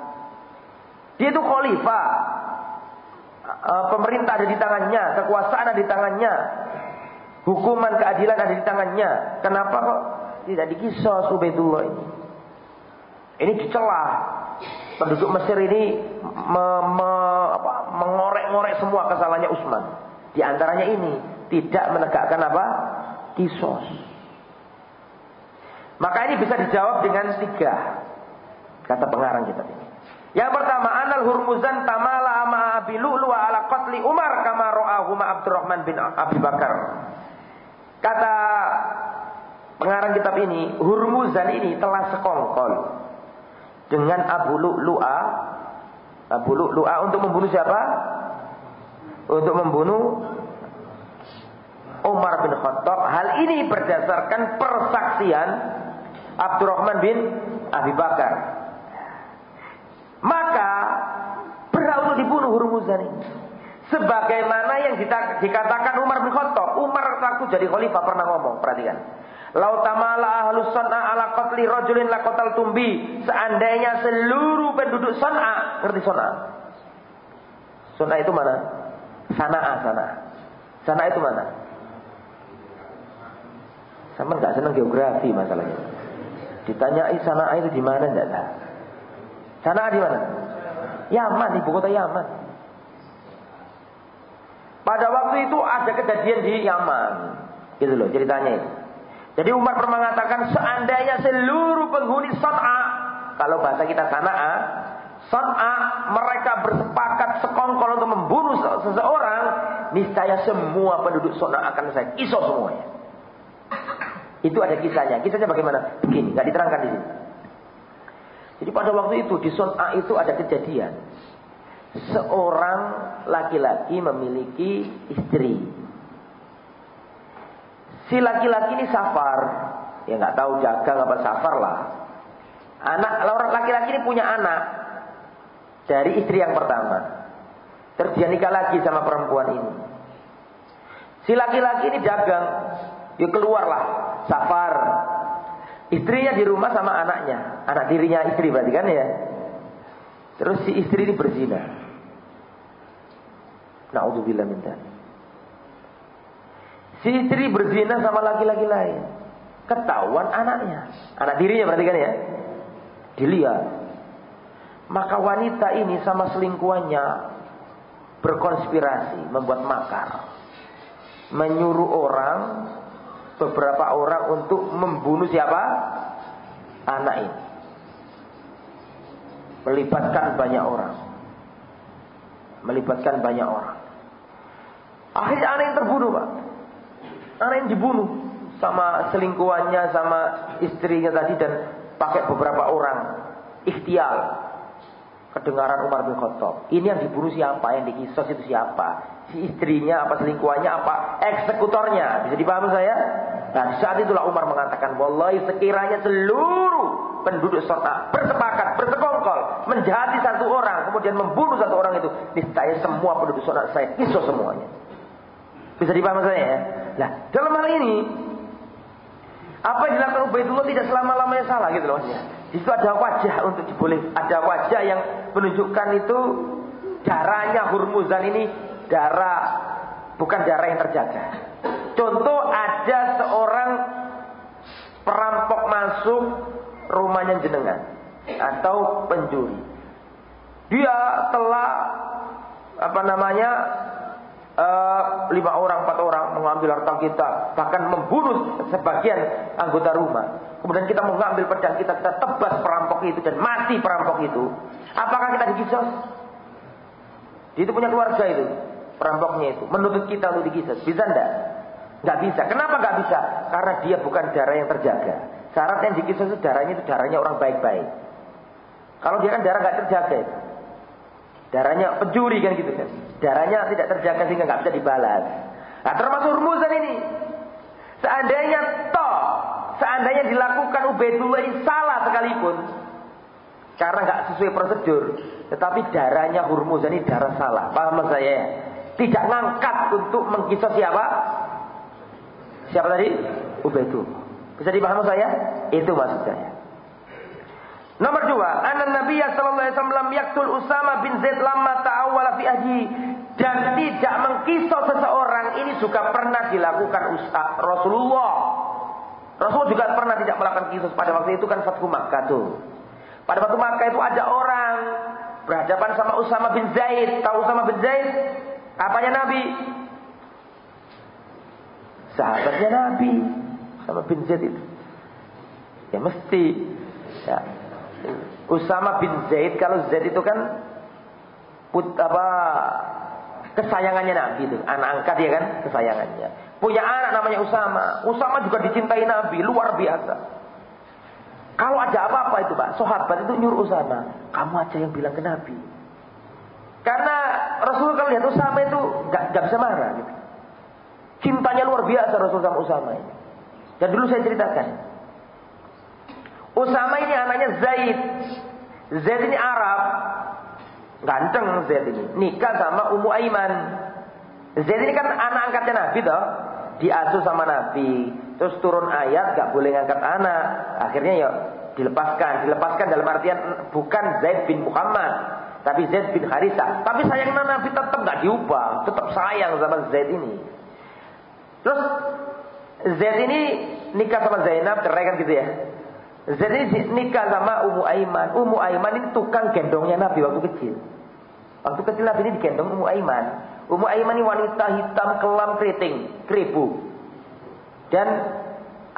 Dia itu khalifah. Uh, pemerintah ada di tangannya, kekuasaan ada di tangannya. Hukuman keadilan ada di tangannya. Kenapa kok tidak dikisos Ubaidullah ini? Ini dicelah penduduk Mesir ini me, me, mengorek-ngorek semua kesalahannya Utsman. Di antaranya ini tidak menegakkan apa? Kisos. Maka ini bisa dijawab dengan tiga kata pengarang kita ini. Yang pertama, anal hurmuzan tamala ama abi lu'lu'a ala qatli Umar kama ra'ahuma Abdurrahman bin Abi Bakar. Kata pengarang kitab ini, Hurmuzan ini telah sekongkol dengan Abu Lu'lu'a Abu Lu'lu'a untuk membunuh siapa? Untuk membunuh Umar bin Khattab. Hal ini berdasarkan persaksian Abdurrahman bin Abi Bakar. Maka berhak untuk dibunuh Hurmuzan ini. Sebagaimana yang dikatakan Umar bin Khattab. Umar waktu jadi khalifah pernah ngomong, perhatikan. Lau tamala ahlus san'a ala qatli rajulin la qatal tumbi. Seandainya seluruh penduduk san'a, ngerti san'a? San'a itu mana? Sana'a, sana. Sana itu mana? Sama nggak senang geografi masalahnya. Ditanyai Sana'a itu di mana enggak tahu. Sana'a di mana? Yaman, ibu kota Yaman. Pada waktu itu ada kejadian di Yaman. Gitu loh ceritanya itu. Jadi Umar pernah mengatakan seandainya seluruh penghuni Son'a, kalau bahasa kita Sana'a, Son'a mereka bersepakat sekongkol untuk membunuh seseorang, niscaya semua penduduk Son'a akan saya iso semuanya. Itu ada kisahnya. Kisahnya bagaimana? Begini, nggak diterangkan di sini. Jadi pada waktu itu di Son'a itu ada kejadian. Seorang laki-laki memiliki istri Si laki-laki ini safar. Ya nggak tahu jaga apa safar lah. Anak laki-laki ini punya anak dari istri yang pertama. Terus dia nikah lagi sama perempuan ini. Si laki-laki ini dagang, dia keluarlah safar. Istrinya di rumah sama anaknya, anak dirinya istri berarti kan ya. Terus si istri ini berzina. Nauzubillah min Si istri berzina sama laki-laki lain. Ketahuan anaknya. Anak dirinya berarti kan ya. Dilihat. Maka wanita ini sama selingkuhannya berkonspirasi, membuat makar. Menyuruh orang beberapa orang untuk membunuh siapa? Anak ini. Melibatkan banyak orang. Melibatkan banyak orang. Akhirnya anak yang terbunuh, Pak. Anak yang dibunuh sama selingkuhannya, sama istrinya tadi dan pakai beberapa orang ikhtiar kedengaran Umar bin Khattab. Ini yang dibunuh siapa? Yang dikisos itu siapa? Si istrinya apa selingkuhannya apa eksekutornya? Bisa dipahami saya? Nah, saat itulah Umar mengatakan, "Wallahi sekiranya seluruh penduduk Sota bersepakat, bersekongkol menjadi satu orang, kemudian membunuh satu orang itu, niscaya semua penduduk Sota saya kisos semuanya." Bisa dipahami saya ya? Nah, dalam hal ini apa yang dilakukan Ubaidullah tidak selama-lamanya salah gitu loh. Di situ ada wajah untuk diboleh, ada wajah yang menunjukkan itu darahnya Hurmuzan ini darah bukan darah yang terjaga. Contoh ada seorang perampok masuk rumahnya jenengan atau pencuri. Dia telah apa namanya uh, lima orang, empat orang mengambil harta kita, bahkan membunuh sebagian anggota rumah. Kemudian kita mengambil pedang kita, kita tebas perampok itu dan mati perampok itu. Apakah kita dikisos? Itu punya keluarga itu, perampoknya itu. Menuntut kita untuk dikisos. Bisa enggak? Enggak bisa. Kenapa enggak bisa? Karena dia bukan darah yang terjaga. Syarat yang dikisos itu darahnya itu darahnya orang baik-baik. Kalau dia kan darah enggak terjaga. Darahnya pencuri kan gitu kan. Darahnya tidak terjaga sehingga nggak bisa dibalas. Nah termasuk rumusan ini. Seandainya toh, seandainya dilakukan Ubaidullah ini salah sekalipun, karena nggak sesuai prosedur, tetapi darahnya Hurmuzan ini darah salah. Paham saya? Tidak ngangkat untuk mengkisah siapa? Siapa tadi? Ubaidullah. Bisa dipahami saya? Itu maksud saya. Nomor dua, anak Nabi Sallallahu Alaihi Wasallam yaktul Usama bin Zaid lama ta'awwala fi ahdi dan tidak mengkisah seseorang ini juga pernah dilakukan Ustaz Rasulullah. Rasulullah juga pernah tidak melakukan kisah pada waktu itu kan Fathu Makkah tuh. Pada waktu Makkah itu ada orang berhadapan sama Usama bin Zaid. Tahu Usama bin Zaid? Apanya Nabi? Sahabatnya Nabi. Sama bin Zaid itu. Ya mesti. Ya, Usama bin Zaid kalau Zaid itu kan put, apa kesayangannya Nabi itu, anak angkat ya kan kesayangannya. Punya anak namanya Usama. Usama juga dicintai Nabi, luar biasa. Kalau ada apa-apa itu Pak, sahabat itu nyuruh Usama, kamu aja yang bilang ke Nabi. Karena Rasul kalau lihat Usama itu gak, gak bisa marah gitu. Cintanya luar biasa Rasul sama Usama ini. Dan dulu saya ceritakan, Usama ini anaknya Zaid. Zaid ini Arab. Ganteng Zaid ini. Nikah sama Ummu Aiman. Zaid ini kan anak angkatnya Nabi toh. Diasuh sama Nabi. Terus turun ayat gak boleh ngangkat anak. Akhirnya ya dilepaskan. Dilepaskan dalam artian bukan Zaid bin Muhammad. Tapi Zaid bin Harisa. Tapi sayangnya Nabi tetap gak diubah. Tetap sayang sama Zaid ini. Terus Zaid ini nikah sama Zainab. Cerai kan gitu ya. Jadi nikah sama Ummu Aiman. Ummu Aiman ini tukang gendongnya Nabi waktu kecil. Waktu kecil Nabi ini digendong Ummu Aiman. Ummu Aiman ini wanita hitam kelam keriting, keribu. Dan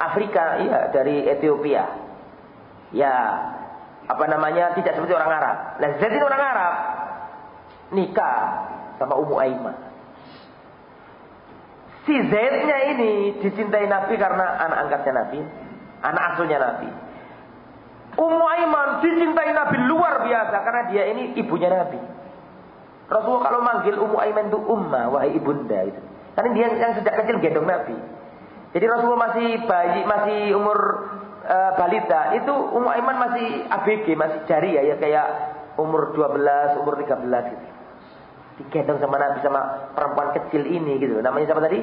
Afrika, iya dari Ethiopia. Ya, apa namanya tidak seperti orang Arab. Nah, ini orang Arab. Nikah sama Ummu Aiman. Si Zaidnya ini dicintai Nabi karena anak angkatnya Nabi, anak asuhnya Nabi. Ummu Aiman dicintai Nabi luar biasa karena dia ini ibunya Nabi. Rasulullah kalau manggil Ummu Aiman itu umma, wahai ibunda itu. Karena dia yang sejak kecil gendong Nabi. Jadi Rasulullah masih bayi, masih umur uh, balita, itu Ummu Aiman masih ABG, masih jari ya, ya kayak umur 12, umur 13 gitu. Digendong sama Nabi sama perempuan kecil ini gitu. Namanya siapa tadi?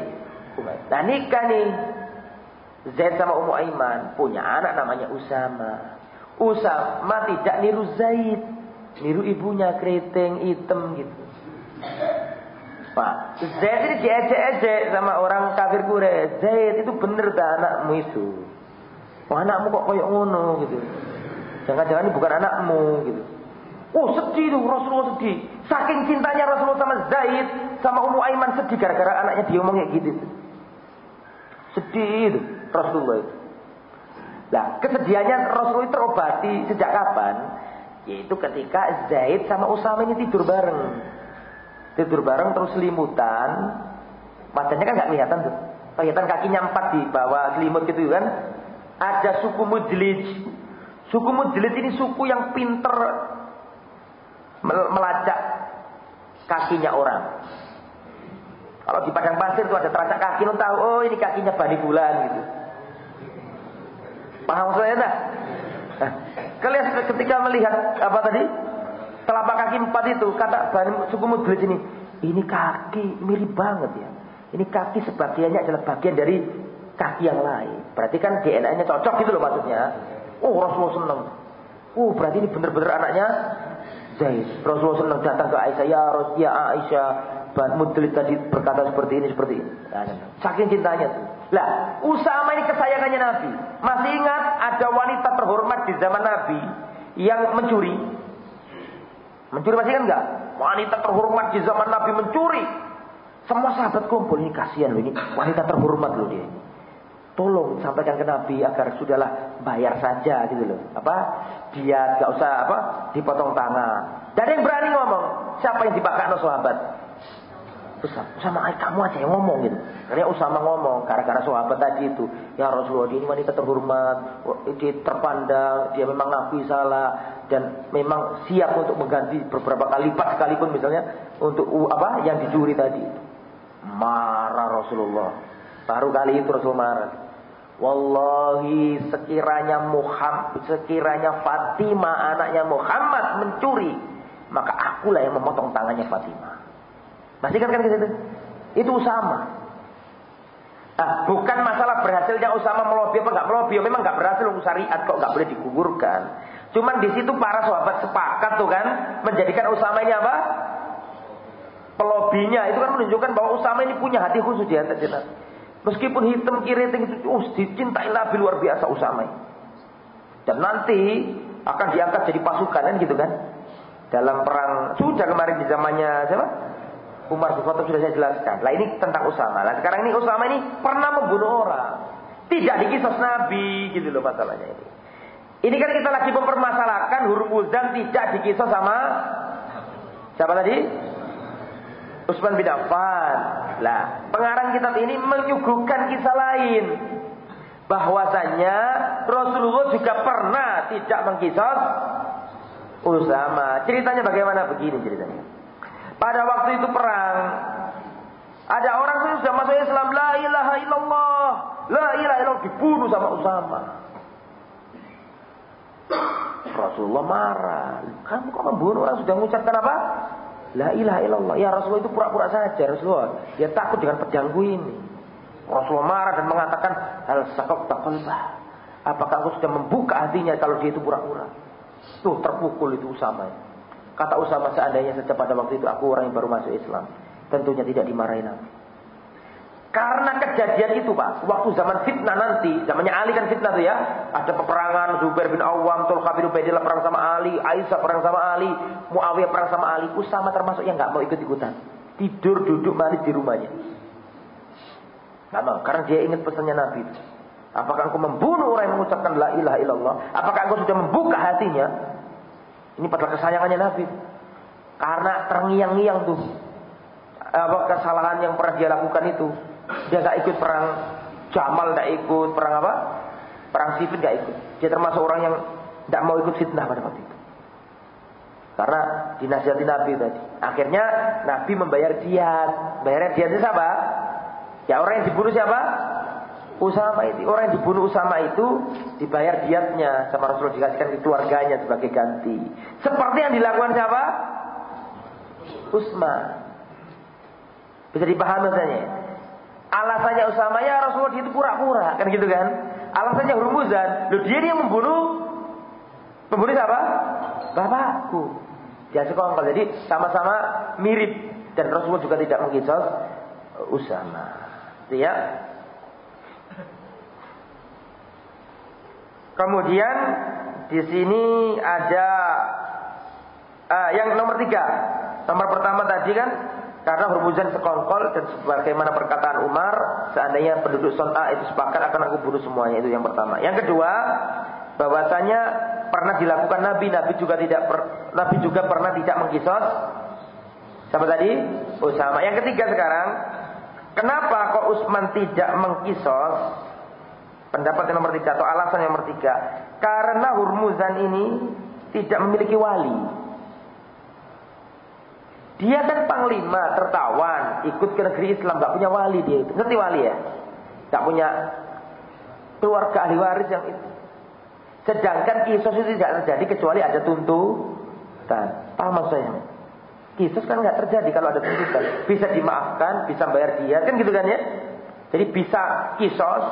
Nah nikah nih. Zaid sama Ummu Aiman punya anak namanya Usama. Usama tidak niru Zaid. Niru ibunya keriting hitam gitu. Pak, Zaid ini diejek-ejek sama orang kafir kure. Zaid itu bener tak anakmu itu. Wah anakmu kok kayak ngono gitu. Jangan-jangan ini bukan anakmu gitu. Oh sedih tuh Rasulullah sedih. Saking cintanya Rasulullah sama Zaid, sama Ummu Aiman sedih gara-gara anaknya diomongnya gitu. Sedih itu Rasulullah itu. Nah, kesedihannya Rasulullah terobati sejak kapan? Yaitu ketika Zaid sama Usama ini tidur bareng. Tidur bareng terus selimutan. Matanya kan nggak kelihatan tuh. Kelihatan kakinya empat di bawah selimut gitu kan. Ada suku Mujlij. Suku Mujlij ini suku yang pinter melacak kakinya orang. Kalau di padang pasir itu ada teracak kaki, lo tahu, oh ini kakinya Bani Bulan gitu. Paham saya? Nah, kalian ketika melihat apa tadi? Telapak kaki empat itu, kata Bani suku Mudlij ini, ini kaki mirip banget ya. Ini kaki sebagiannya adalah bagian dari kaki yang lain. Berarti kan DNA-nya cocok gitu loh maksudnya. Oh Rasulullah senang. Oh berarti ini benar-benar anaknya Zaid. Rasulullah senang datang ke Aisyah, ya Rasul, ya Aisyah, Mudlid tadi berkata seperti ini, seperti ini. Saking cintanya tuh. Lah, Usama ini kesayangannya Nabi. Masih ingat ada wanita terhormat di zaman Nabi yang mencuri? Mencuri masih kan enggak? Wanita terhormat di zaman Nabi mencuri. Semua sahabat kumpul ini kasihan loh ini wanita terhormat loh dia. Tolong sampaikan ke Nabi agar sudahlah bayar saja gitu loh. Apa? Dia gak usah apa? Dipotong tangan. Dan yang berani ngomong, siapa yang dibakar sahabat? Usama, Usama kamu aja yang ngomong gitu. Karena Usama ngomong, gara-gara sahabat tadi itu. Ya Rasulullah, dia ini wanita terhormat, dia terpandang, dia memang ngaku salah. Dan memang siap untuk mengganti beberapa kali lipat sekalipun misalnya. Untuk apa yang dicuri tadi. Marah Rasulullah. Baru kali itu Rasul marah. Wallahi sekiranya Muhammad, sekiranya Fatimah anaknya Muhammad mencuri, maka akulah yang memotong tangannya Fatimah. Masih kan kan ke situ? Itu Usama. Nah, bukan masalah berhasilnya Usama melobi apa nggak melobi, memang nggak berhasil syariat kok nggak boleh digugurkan. Cuman di situ para sahabat sepakat tuh kan menjadikan Usama ini apa? Pelobinya itu kan menunjukkan bahwa Usama ini punya hati khusus di. Meskipun hitam kiriting itu uh, dicintai Nabi luar biasa Usama. Dan nanti akan diangkat jadi pasukan kan gitu kan. Dalam perang sudah kemarin di zamannya siapa? Umar bin Khattab sudah saya jelaskan. Lah ini tentang Usama. Lah sekarang ini Usama ini pernah membunuh orang. Tidak dikisah Nabi gitu loh masalahnya ini. Ini kan kita lagi mempermasalahkan huruf uzan tidak dikisah sama siapa tadi? Utsman bin Affan. Lah, pengarang kitab ini menyuguhkan kisah lain. Bahwasanya Rasulullah juga pernah tidak mengkisah Usama. Ceritanya bagaimana? Begini ceritanya. Pada waktu itu perang, ada orang yang sudah masuk Islam, la ilaha illallah, la ilaha illallah dibunuh sama Usama. Rasulullah marah. Kamu kok membunuh orang sudah mengucapkan apa? La ilaha illallah. Ya Rasulullah itu pura-pura saja Rasulullah. Dia takut dengan pedangku ini. Rasulullah marah dan mengatakan hal sakok takolbah. Apakah aku sudah membuka hatinya kalau dia itu pura-pura? Tuh terpukul itu Usama. Kata Usama seandainya saja pada waktu itu aku orang yang baru masuk Islam. Tentunya tidak dimarahi Nabi. Karena kejadian itu Pak, waktu zaman fitnah nanti, zamannya Ali kan fitnah tuh ya. Ada peperangan Zubair bin Awam, Tulha bin Ubaidillah perang sama Ali, Aisyah perang sama Ali, Muawiyah perang sama Ali. Usama termasuk yang nggak mau ikut-ikutan. Tidur duduk manis di rumahnya. Gak mau, karena dia ingat pesannya Nabi itu. Apakah engkau membunuh orang yang mengucapkan la ilaha illallah? Apakah engkau sudah membuka hatinya? Ini padahal kesayangannya Nabi. Karena terngiang-ngiang tuh. Apa kesalahan yang pernah dia lakukan itu. Dia gak ikut perang Jamal, gak ikut perang apa? Perang Sifin gak ikut. Dia termasuk orang yang gak mau ikut fitnah pada waktu itu. Karena dinasihati Nabi tadi. Akhirnya Nabi membayar diat. Bayarnya diat itu siapa? Ya orang yang dibunuh siapa? Usama itu. Orang yang dibunuh Usama itu dibayar diatnya sama Rasulullah dikasihkan ke keluarganya sebagai ganti. Seperti yang dilakukan siapa? Usma. Bisa dipahami misalnya. Alasannya Usama ya Rasulullah itu pura-pura kan gitu kan. Alasannya Hurmuzan, loh dia yang membunuh membunuh siapa? Bapakku. Dia sekongkol. Jadi sama-sama mirip dan Rasulullah juga tidak mengisah Usama. Ya. Kemudian di sini ada uh, yang nomor tiga. Nomor pertama tadi kan karena Hurmuzan sekongkol dan sebagaimana perkataan Umar, seandainya penduduk Son'a itu sepakat akan aku bunuh semuanya itu yang pertama. Yang kedua, bahwasanya pernah dilakukan Nabi, Nabi juga tidak per, Nabi juga pernah tidak mengkisos. Siapa tadi? Usama. Yang ketiga sekarang, kenapa kok Utsman tidak mengkisos? Pendapat yang nomor tiga atau alasan yang nomor tiga, karena Hurmuzan ini tidak memiliki wali. Dia kan panglima, tertawan, ikut ke negeri Islam, gak punya wali dia itu. Ngerti wali ya? Gak punya keluarga ahli waris yang itu. Sedangkan kisos itu tidak terjadi kecuali ada tuntutan. Paham maksudnya? Kisos kan nggak terjadi kalau ada tuntutan. Bisa dimaafkan, bisa bayar dia, kan gitu kan ya? Jadi bisa kisos,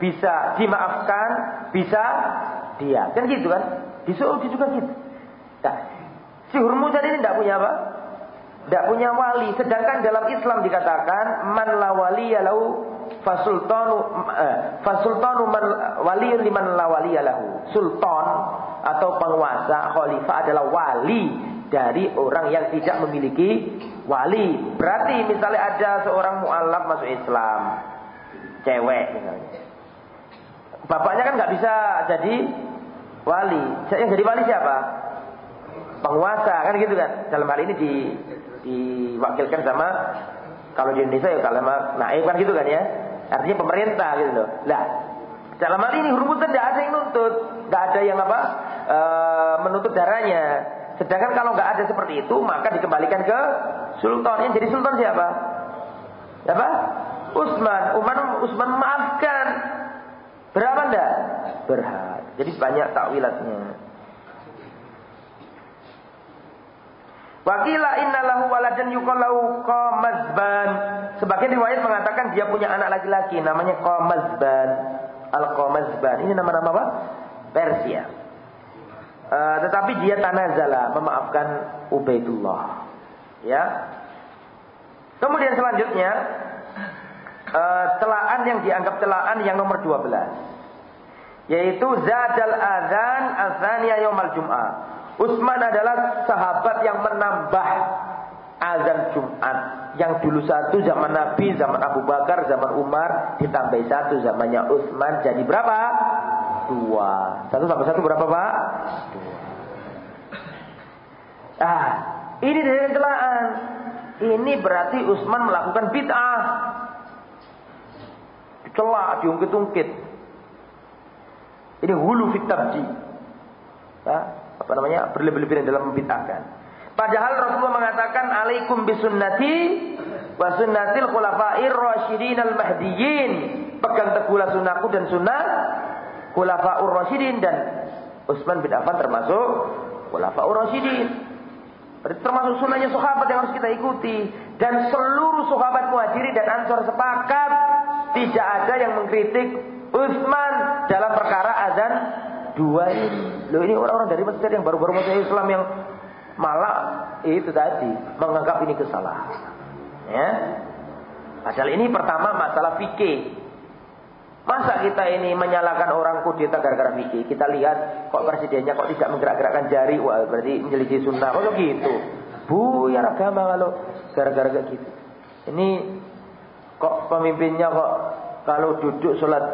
bisa dimaafkan, bisa dia. Kan gitu kan? Di Saudi juga gitu. Nah, si Hurmuzan ini tidak punya apa? tidak punya wali. Sedangkan dalam Islam dikatakan man la waliya lahu fasultanu eh, fasultanu man waliyun liman la waliya lahu. Sultan atau penguasa khalifah adalah wali dari orang yang tidak memiliki wali. Berarti misalnya ada seorang mualaf masuk Islam, cewek misalnya. Bapaknya kan nggak bisa jadi wali. Yang jadi wali siapa? Penguasa kan gitu kan. Dalam hal ini di diwakilkan sama kalau di Indonesia ya kalau naik kan gitu kan ya. Artinya pemerintah gitu loh. Lah, dalam hal ini hurumutan tidak ada yang nuntut, tidak ada yang apa e, menuntut darahnya. Sedangkan kalau nggak ada seperti itu, maka dikembalikan ke sultan. Yang jadi sultan siapa? Siapa? Usman. Umar Usman Berapa enggak? Berhak. Jadi banyak takwilatnya. Wakila innalahu waladan yuqallahu qamazban. Sebagian riwayat mengatakan dia punya anak laki-laki namanya Qamazban. Al-Qamazban. Ini nama-nama apa? Persia. Uh, tetapi dia tanazala memaafkan Ubaidullah. Ya. Kemudian selanjutnya uh, celaan yang dianggap celaan yang nomor 12 yaitu zadal adzan azania yaumal jum'ah Utsman adalah sahabat yang menambah azan Jumat. Yang dulu satu zaman Nabi, zaman Abu Bakar, zaman Umar, ditambah satu zamannya Utsman jadi berapa? Dua. Satu tambah satu berapa Pak? Dua. Ah, ini dari celaan. Ini berarti Utsman melakukan bid'ah. Celak, diungkit-ungkit. Ini hulu fit tabji. apa namanya? berlebih-lebihan dalam membid'ahkan. Padahal Rasulullah mengatakan alaikum bisunnati wa sunnatil khulafa'ir rasyidin al mahdiyyin. Pegang teguhlah sunnahku dan sunnah khulafa'ur rasyidin dan Utsman bin Affan termasuk khulafa'ur rasyidin. Termasuk sunnahnya sahabat yang harus kita ikuti dan seluruh sahabat muhajirin dan ansor sepakat tidak ada yang mengkritik Utsman dalam perkara azan dua ini. Loh ini orang-orang dari Mesir yang baru-baru masuk Islam yang malah itu tadi menganggap ini kesalahan. Ya. Padahal ini pertama masalah fikih. Masa kita ini menyalahkan orang kudeta gara-gara fikih? Kita lihat kok presidennya kok tidak menggerak-gerakkan jari, wah berarti menyelisih sunnah. Kalau gitu, buyar agama kalau gara-gara gitu. Ini kok pemimpinnya kok kalau duduk sholat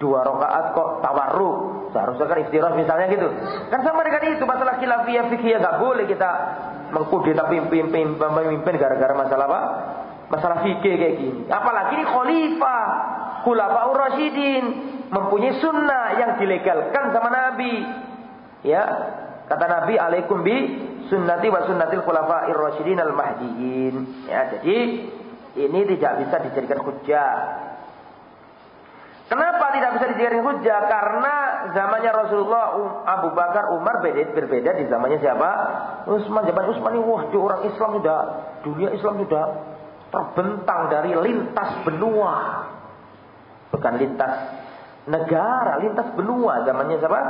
dua rakaat kok tawarruk? Seharusnya kan istirahat misalnya gitu. Kan sama dengan itu masalah khilafiyah fikih nggak boleh kita mengkudeta pimpin pemimpin gara-gara masalah apa? Masalah fikih kayak gini. Apalagi ini khalifah khulafaur rasyidin mempunyai sunnah yang dilegalkan sama nabi. Ya kata nabi alaikum bi sunnati wa sunnatil khulafair rasyidin al mahdiyin ya jadi ini tidak bisa dijadikan hujah Kenapa tidak bisa dijadikan hujah? Karena zamannya Rasulullah, Abu Bakar, Umar beda, berbeda di zamannya siapa? Utsman. Zaman Utsman ini wah, orang Islam sudah dunia Islam sudah terbentang dari lintas benua. Bukan lintas negara, lintas benua zamannya siapa?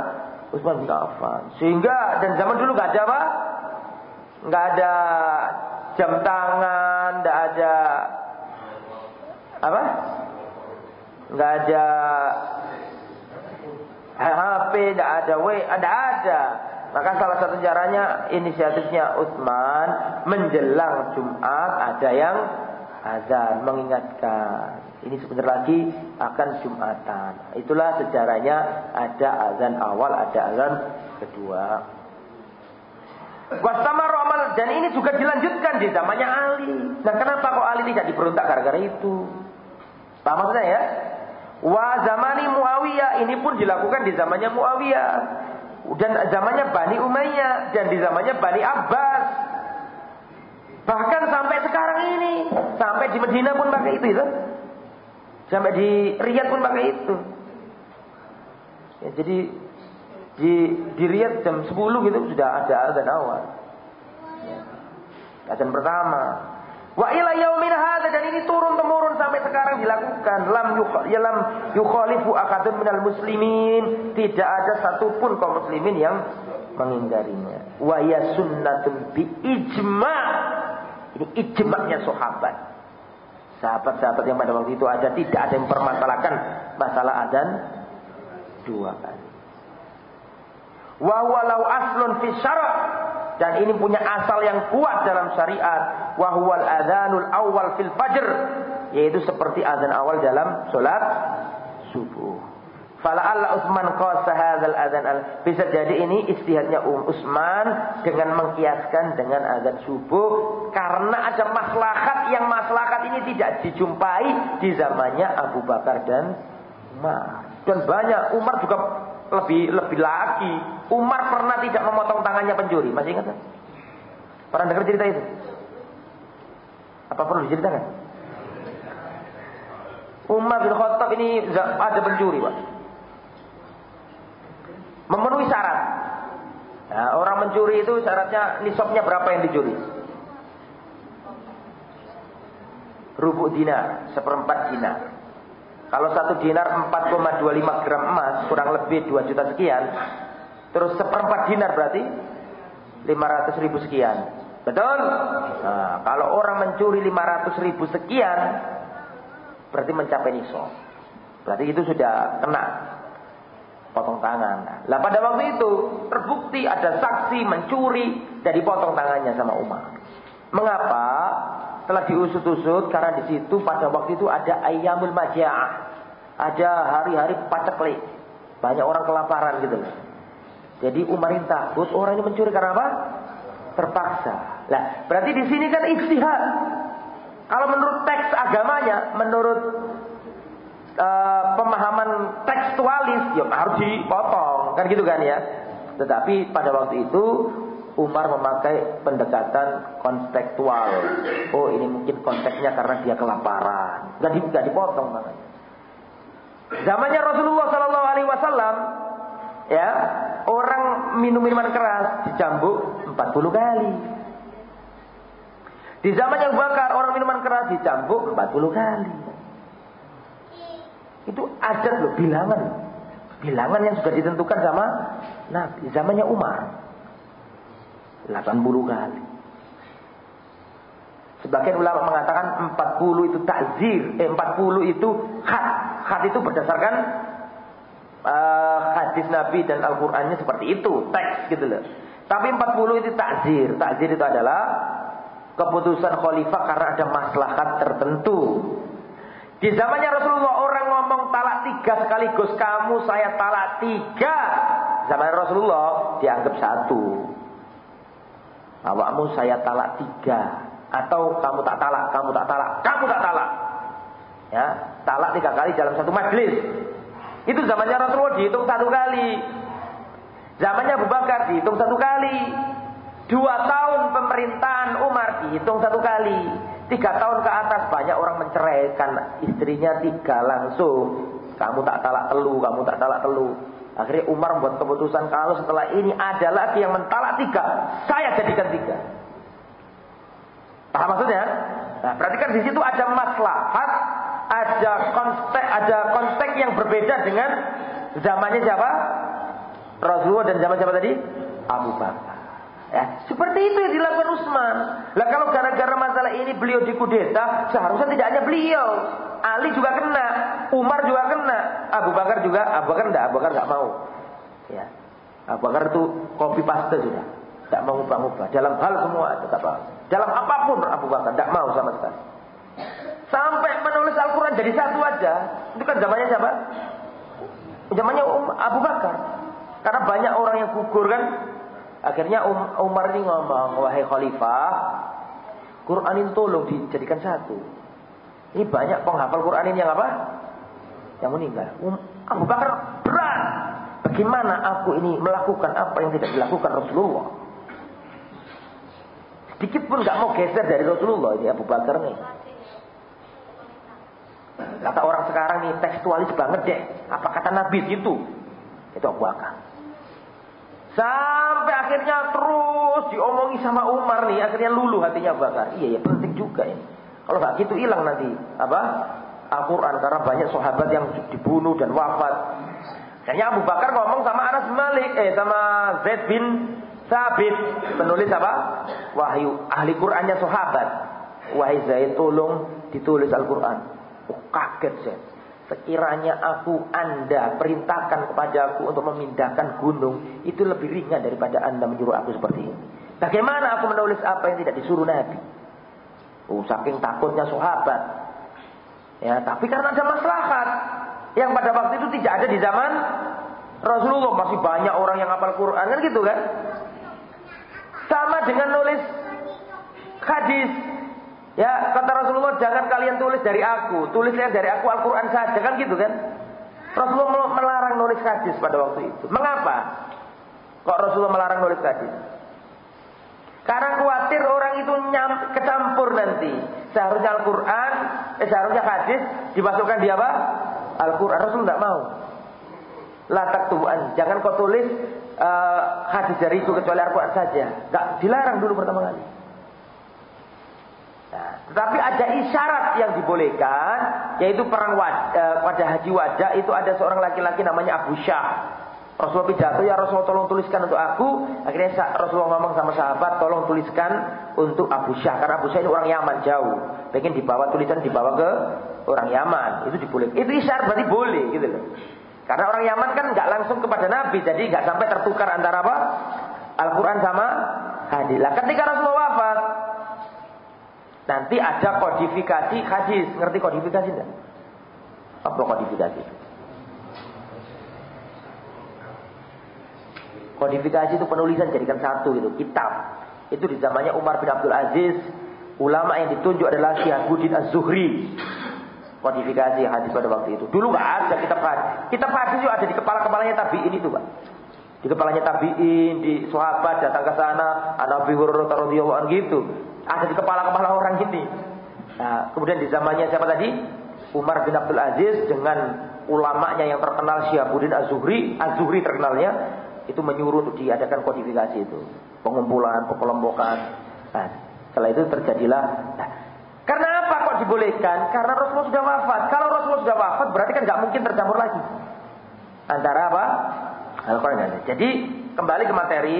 Utsman bin Affan. Sehingga dan zaman dulu gak ada apa? Gak ada jam tangan, gak ada apa? nggak ada HP, nggak ada W, ada ada. Maka salah satu caranya inisiatifnya Utsman menjelang Jumat ada yang azan mengingatkan. Ini sebentar lagi akan Jumatan. Itulah sejarahnya ada azan awal, ada azan kedua. Wastamar amal dan ini juga dilanjutkan di zamannya Ali. Nah kenapa kok Ali tidak diberontak gara-gara itu? Paham maksudnya ya? Wa zamani Muawiyah ini pun dilakukan di zamannya Muawiyah dan zamannya Bani Umayyah dan di zamannya Bani Abbas. Bahkan sampai sekarang ini, sampai di Medina pun pakai itu itu. Sampai di Riyadh pun pakai itu. Ya, jadi di di Riyadh jam 10 gitu sudah ada azan awal. Ya. Azan pertama. Wa ila yaumin hadza dan ini turun temurun sampai sekarang dilakukan. Lam ya lam yukhalifu akadun minal muslimin. Tidak ada satupun kaum muslimin yang mengingkarinya. Wa ya sunnatun bi ijma. Ini ijma'nya sahabat. Sahabat-sahabat yang pada waktu itu ada tidak ada yang mempermasalahkan masalah adan dua kali. Wa walau aslun fi syarat dan ini punya asal yang kuat dalam syariat. Wa huwal adzanul awal fil fajr yaitu seperti azan awal dalam salat subuh. Fala Allah Utsman qasa hadzal adzan al bisa jadi ini istihadnya Um Utsman dengan mengkiaskan dengan azan subuh karena ada maslahat yang maslahat ini tidak dijumpai di zamannya Abu Bakar dan Umar. Dan banyak Umar juga lebih lebih lagi. Umar pernah tidak memotong tangannya pencuri, masih ingat? Pernah dengar cerita itu? Apa perlu diceritakan? Umar bin Khattab ini ada pencuri, Pak memenuhi syarat. Nah, orang mencuri itu syaratnya nisabnya berapa yang dicuri? Rubu dinar, seperempat dinar. Kalau satu dinar 4,25 gram emas, kurang lebih 2 juta sekian. Terus seperempat dinar berarti 500 ribu sekian. Betul? Nah, kalau orang mencuri 500 ribu sekian, berarti mencapai nisab. Berarti itu sudah kena potong tangan. Lah pada waktu itu terbukti ada saksi mencuri dan dipotong tangannya sama Umar. Mengapa? Setelah diusut-usut karena di situ pada waktu itu ada ayamul maja'ah. Ada hari-hari paceklik. Banyak orang kelaparan gitu Jadi Umar ini takut orang ini mencuri karena apa? Terpaksa. Lah, berarti di sini kan istihad. Kalau menurut teks agamanya, menurut uh, pemahaman tekstualis ya harus dipotong kan gitu kan ya tetapi pada waktu itu Umar memakai pendekatan kontekstual oh ini mungkin konteksnya karena dia kelaparan nggak di, gak dipotong makanya zamannya Rasulullah Shallallahu Alaihi Wasallam ya orang minum minuman keras dicambuk 40 kali di zamannya Abu Bakar orang minuman keras dicambuk 40 kali itu adat loh, bilangan. Bilangan yang sudah ditentukan sama Nabi. Zamannya Umar. 80 kali. Sebagian ulama mengatakan 40 itu takzir. Eh 40 itu khat. Khat itu berdasarkan uh, hadis Nabi dan Al-Qur'annya seperti itu, teks gitu loh. Tapi 40 itu takzir. Takzir itu adalah keputusan khalifah karena ada maslahat tertentu. Di zamannya Rasulullah orang ngomong talak tiga sekaligus kamu saya talak tiga. Zaman Rasulullah dianggap satu. Awakmu saya talak tiga. Atau kamu tak talak, kamu tak talak, kamu tak talak. Ya, talak tiga kali dalam satu majlis. Itu zamannya Rasulullah dihitung satu kali. Zamannya Abu Bakar dihitung satu kali. Dua tahun pemerintahan Umar dihitung satu kali. Tiga tahun ke atas banyak orang menceraikan istrinya tiga langsung. Kamu tak talak telu, kamu tak talak telu. Akhirnya Umar membuat keputusan kalau setelah ini ada lagi yang mentalak tiga, saya jadikan tiga. Paham maksudnya? Nah, berarti kan di situ ada maslahat, ada konteks, ada konteks yang berbeda dengan zamannya siapa? Rasulullah dan zaman siapa tadi? Abu Bakar. Ya, seperti itu yang dilakukan Utsman. Lah kalau gara-gara masalah ini beliau dikudeta, seharusnya tidak hanya beliau. Ali juga kena, Umar juga kena, Abu Bakar juga, Abu Bakar enggak, Abu Bakar enggak mau. Ya. Abu Bakar itu kopi paste sudah. Tidak mau ubah-ubah. Dalam hal semua tetap Dalam apa pun Abu Bakar tidak mau sama sekali. Sampai menulis Al-Quran jadi satu aja. Itu kan zamannya siapa? Zamannya Abu Bakar. Karena banyak orang yang gugur kan. Akhirnya um, Umar ini ngomong, wahai khalifah, Quran ini tolong dijadikan satu. Ini banyak penghafal Quran ini yang apa? Yang meninggal. Um, Abu Bakar berat. Bagaimana aku ini melakukan apa yang tidak dilakukan Rasulullah? Sedikit pun nggak mau geser dari Rasulullah ini Abu Bakar nih. Kata orang sekarang nih tekstualis banget deh. Apa kata Nabi itu? Itu Abu Bakar. Sampai akhirnya terus diomongi sama Umar nih, akhirnya lulu hatinya Bakar. Iya ya penting juga ini. Kalau nggak gitu hilang nanti apa Al-Quran karena banyak sahabat yang dibunuh dan wafat. Akhirnya Abu Bakar ngomong sama Anas Malik, eh sama Zaid bin Sabit, penulis apa? Wahyu ahli Qurannya sahabat. Wahai Zaid, tolong ditulis Al-Quran. Oh, kaget saya. Sekiranya aku anda perintahkan kepadaku untuk memindahkan gunung, itu lebih ringan daripada anda menyuruh aku seperti ini. Bagaimana aku menulis apa yang tidak disuruh Nabi? Oh, saking takutnya sahabat. Ya, tapi karena ada maslahat yang pada waktu itu tidak ada di zaman Rasulullah masih banyak orang yang hafal Quran kan gitu kan? Sama dengan nulis hadis Ya, kata Rasulullah, jangan kalian tulis dari aku, tulisnya dari aku Al-Quran saja, kan gitu kan? Rasulullah melarang nulis hadis pada waktu itu. Mengapa? Kok Rasulullah melarang nulis hadis? Karena khawatir orang itu nyam, kecampur nanti. Seharusnya Al-Quran, eh, seharusnya hadis dimasukkan di apa? Al-Quran. Rasul tidak mau. Latak tuan, jangan kau tulis uh, hadis dari itu kecuali Al-Quran saja. Gak dilarang dulu pertama kali. Nah, tetapi ada isyarat yang dibolehkan, yaitu perang wad, e, pada haji wajah itu ada seorang laki-laki namanya Abu Syah. Rasulullah pidato, ya Rasulullah tolong tuliskan untuk aku. Akhirnya Rasulullah ngomong sama sahabat, tolong tuliskan untuk Abu Syah. Karena Abu Syah ini orang Yaman jauh. Pengen dibawa tulisan dibawa ke orang Yaman. Itu diboleh. Itu isyarat berarti boleh gitu loh. Karena orang Yaman kan nggak langsung kepada Nabi, jadi nggak sampai tertukar antara apa? Al-Quran sama hadis. Lah ketika Rasulullah wafat, Nanti ada kodifikasi hadis. Ngerti kodifikasi enggak? Apa kodifikasi? Kodifikasi itu penulisan jadikan satu gitu, kitab. Itu di zamannya Umar bin Abdul Aziz. Ulama yang ditunjuk adalah Syihabuddin Az-Zuhri. Kodifikasi hadis pada waktu itu. Dulu nggak ada kitab hadis. Kitab hadis itu ada di kepala-kepalanya tabiin itu, Pak. Di kepalanya tabiin, di sahabat datang ke sana, Nabi Hurairah radhiyallahu gitu ada di kepala-kepala orang ini. Nah, kemudian di zamannya siapa tadi? Umar bin Abdul Aziz dengan ulamanya yang terkenal Syihabuddin Az-Zuhri, Az-Zuhri terkenalnya itu menyuruh untuk diadakan kodifikasi itu, pengumpulan, pengelompokan. Nah, setelah itu terjadilah nah, karena apa kok dibolehkan? Karena Rasulullah sudah wafat. Kalau Rasulullah sudah wafat berarti kan nggak mungkin tercampur lagi. Antara apa? Al-Quran. Jadi kembali ke materi,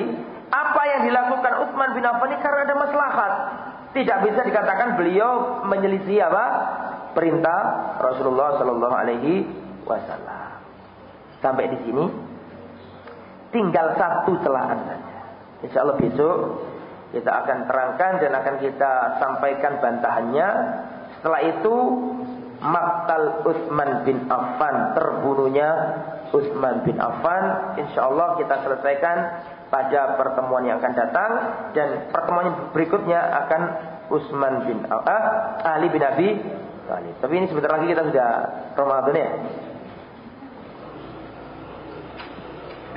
apa yang dilakukan Utsman bin Affan ini karena ada maslahat. Tidak bisa dikatakan beliau menyelisih apa? Perintah Rasulullah Shallallahu Alaihi Wasallam. Sampai di sini tinggal satu celahan saja. Insya Allah besok kita akan terangkan dan akan kita sampaikan bantahannya. Setelah itu Maktal Utsman bin Affan terbunuhnya Utsman bin Affan insya Allah kita selesaikan pada pertemuan yang akan datang dan pertemuan berikutnya akan Utsman bin uh, Ali bin Abi Thalib. Tapi ini sebentar lagi kita sudah Ramadan ya.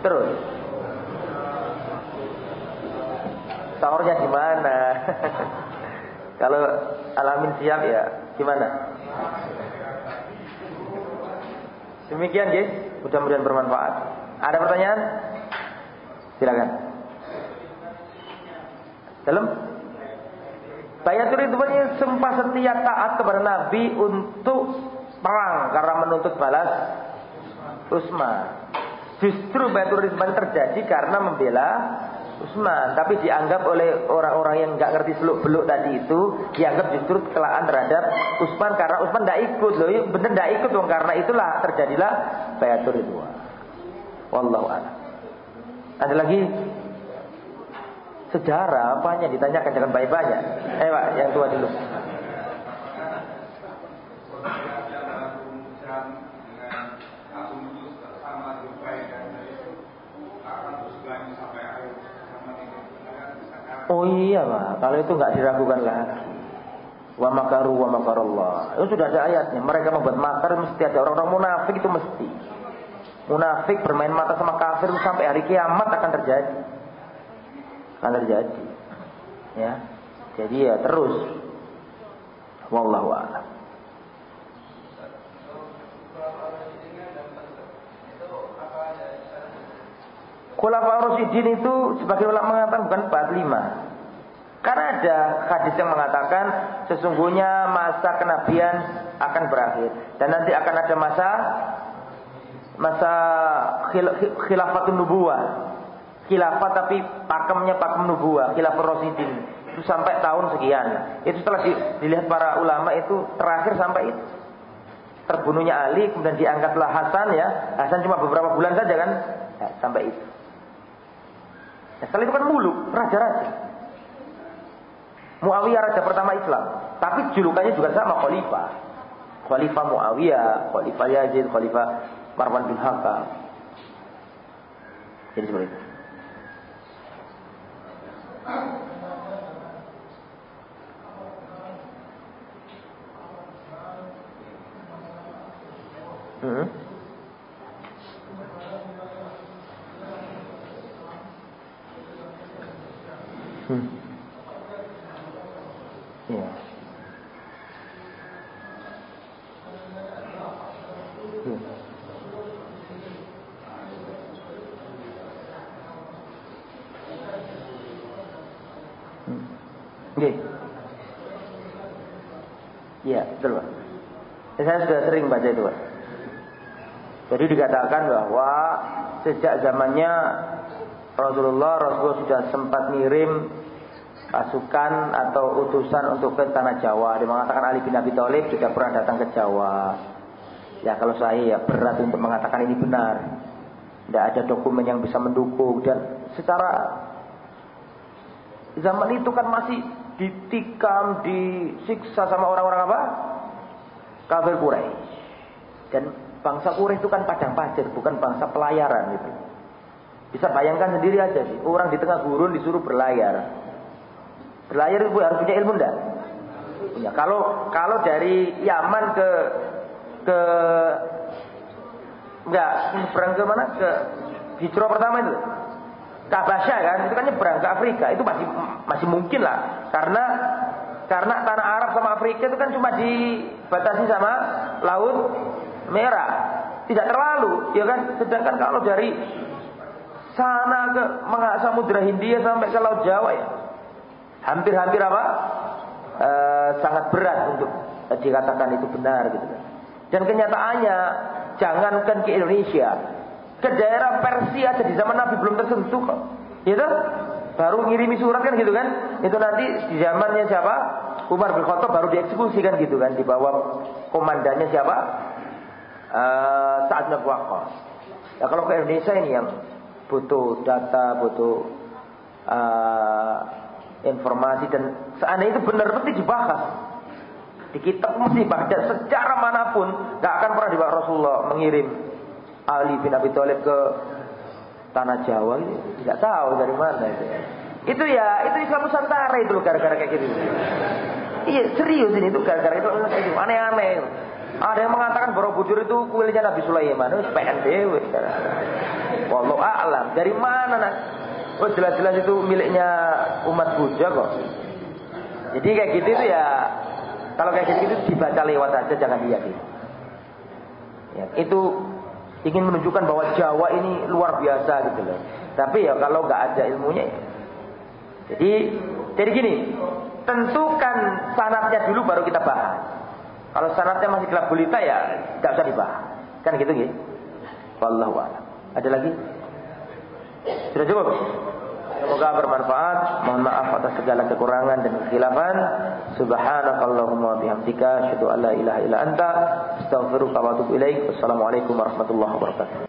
Terus sahurnya di mana? Kalau alamin siap ya gimana? Demikian guys, mudah-mudahan bermanfaat. Ada pertanyaan? Silakan. Dalam Bayatul Ridwan yang sumpah setia taat kepada Nabi untuk perang karena menuntut balas Usman. Justru Bayatul Ridwan terjadi karena membela Usman, tapi dianggap oleh orang-orang yang nggak ngerti seluk beluk tadi itu dianggap justru kekelahan terhadap Usman karena Usman tidak ikut loh, bener tidak ikut dong karena itulah terjadilah Bayatul Ridwan. Wallahu a'lam. Ada lagi sejarah apanya ditanyakan jangan baik-baik. Eh Pak, yang tua dulu. Oh iya Pak, kalau itu nggak diragukan lah. Wa makaru wa makarullah. Itu sudah ada ayatnya. Mereka membuat makar mesti ada orang-orang munafik itu mesti. Munafik bermain mata sama kafir sampai hari kiamat akan terjadi. Akan terjadi. Ya. Jadi ya terus. Wallahu a'lam. Khulafa Rasyidin itu sebagai ulama mengatakan bukan 45. Karena ada hadis yang mengatakan sesungguhnya masa kenabian akan berakhir dan nanti akan ada masa masa khil, khilafatun nubuwah. Khilafah tapi pakemnya pakem nubuwah, khilafah Rasyidin. Itu sampai tahun sekian. Itu setelah dilihat para ulama itu terakhir sampai itu. Terbunuhnya Ali kemudian diangkatlah Hasan ya. Hasan cuma beberapa bulan saja kan ya, sampai itu. Ya, setelah itu kan muluk, raja-raja. Muawiyah raja pertama Islam, tapi julukannya juga sama khalifah. Khalifah Muawiyah, Khalifah Yazid, Khalifah Marwan bin Hakam. Jadi seperti itu. Hmm. Hmm. Ya. Hmm. Okay. Ya, betul Pak. Saya sudah sering baca itu Pak. Jadi dikatakan bahwa sejak zamannya Rasulullah, Rasulullah sudah sempat ngirim pasukan atau utusan untuk ke tanah Jawa. Dia mengatakan Ali bin Abi Thalib sudah pernah datang ke Jawa. Ya kalau saya ya berat untuk mengatakan ini benar. Tidak ada dokumen yang bisa mendukung dan secara zaman itu kan masih ditikam, disiksa sama orang-orang apa? Kafir Quraisy. Dan bangsa Quraisy itu kan padang pasir, bukan bangsa pelayaran gitu. Bisa bayangkan sendiri aja sih, orang di tengah gurun disuruh berlayar. Berlayar itu harus punya ilmu enggak? Punya. Kalau kalau dari Yaman ke ke enggak nyebrang ke mana? Ke Hijrah pertama itu. Ke Abasyah kan, itu kan nyebrang ke Afrika. Itu masih masih mungkin lah. Karena karena tanah Arab sama Afrika itu kan cuma dibatasi sama laut merah. Tidak terlalu, ya kan? Sedangkan kalau dari sana ke Samudra Hindia sampai ke Laut Jawa ya hampir-hampir apa? E, sangat berat untuk dikatakan itu benar gitu kan. Dan kenyataannya jangankan ke Indonesia, ke daerah Persia aja di zaman Nabi belum tersentuh kok. Gitu? Baru ngirimi surat kan gitu kan? Itu nanti di zamannya siapa? Umar bin Khattab baru dieksekusi kan gitu kan di bawah komandannya siapa? Uh, Sa'ad bin Waqqas. Ya kalau ke Indonesia ini yang butuh data, butuh uh, informasi dan seandainya itu benar pasti dibahas. Di kitab musibah dan secara mana pun. Gak akan pernah dibahas Rasulullah mengirim Ali bin Abi Thalib ke tanah Jawa ini. Tidak tahu dari mana itu. Itu ya itu Islam Nusantara itu gara-gara kayak gitu. Iya serius ini itu gara-gara itu. Aneh-aneh ada yang mengatakan Borobudur itu kuilnya Nabi Sulaiman itu PNBW Wallahu a'lam dari mana nak Oh jelas-jelas itu miliknya umat Buddha kok. Jadi kayak gitu itu ya kalau kayak gitu, itu dibaca lewat aja jangan diyakini. Ya, itu ingin menunjukkan bahwa Jawa ini luar biasa gitu loh. Tapi ya kalau nggak ada ilmunya ya. Jadi jadi gini, tentukan sanatnya dulu baru kita bahas. Kalau sanatnya masih gelap gulita ya nggak usah dibahas. Kan gitu gitu. Wallahu a'lam. Ada lagi? Sudah cukup? Semoga bermanfaat. Mohon maaf atas segala kekurangan dan kekhilafan. Subhanakallahumma bihamdika asyhadu an la ilaha illa anta astaghfiruka wa atubu ilaik. Wassalamualaikum warahmatullahi wabarakatuh.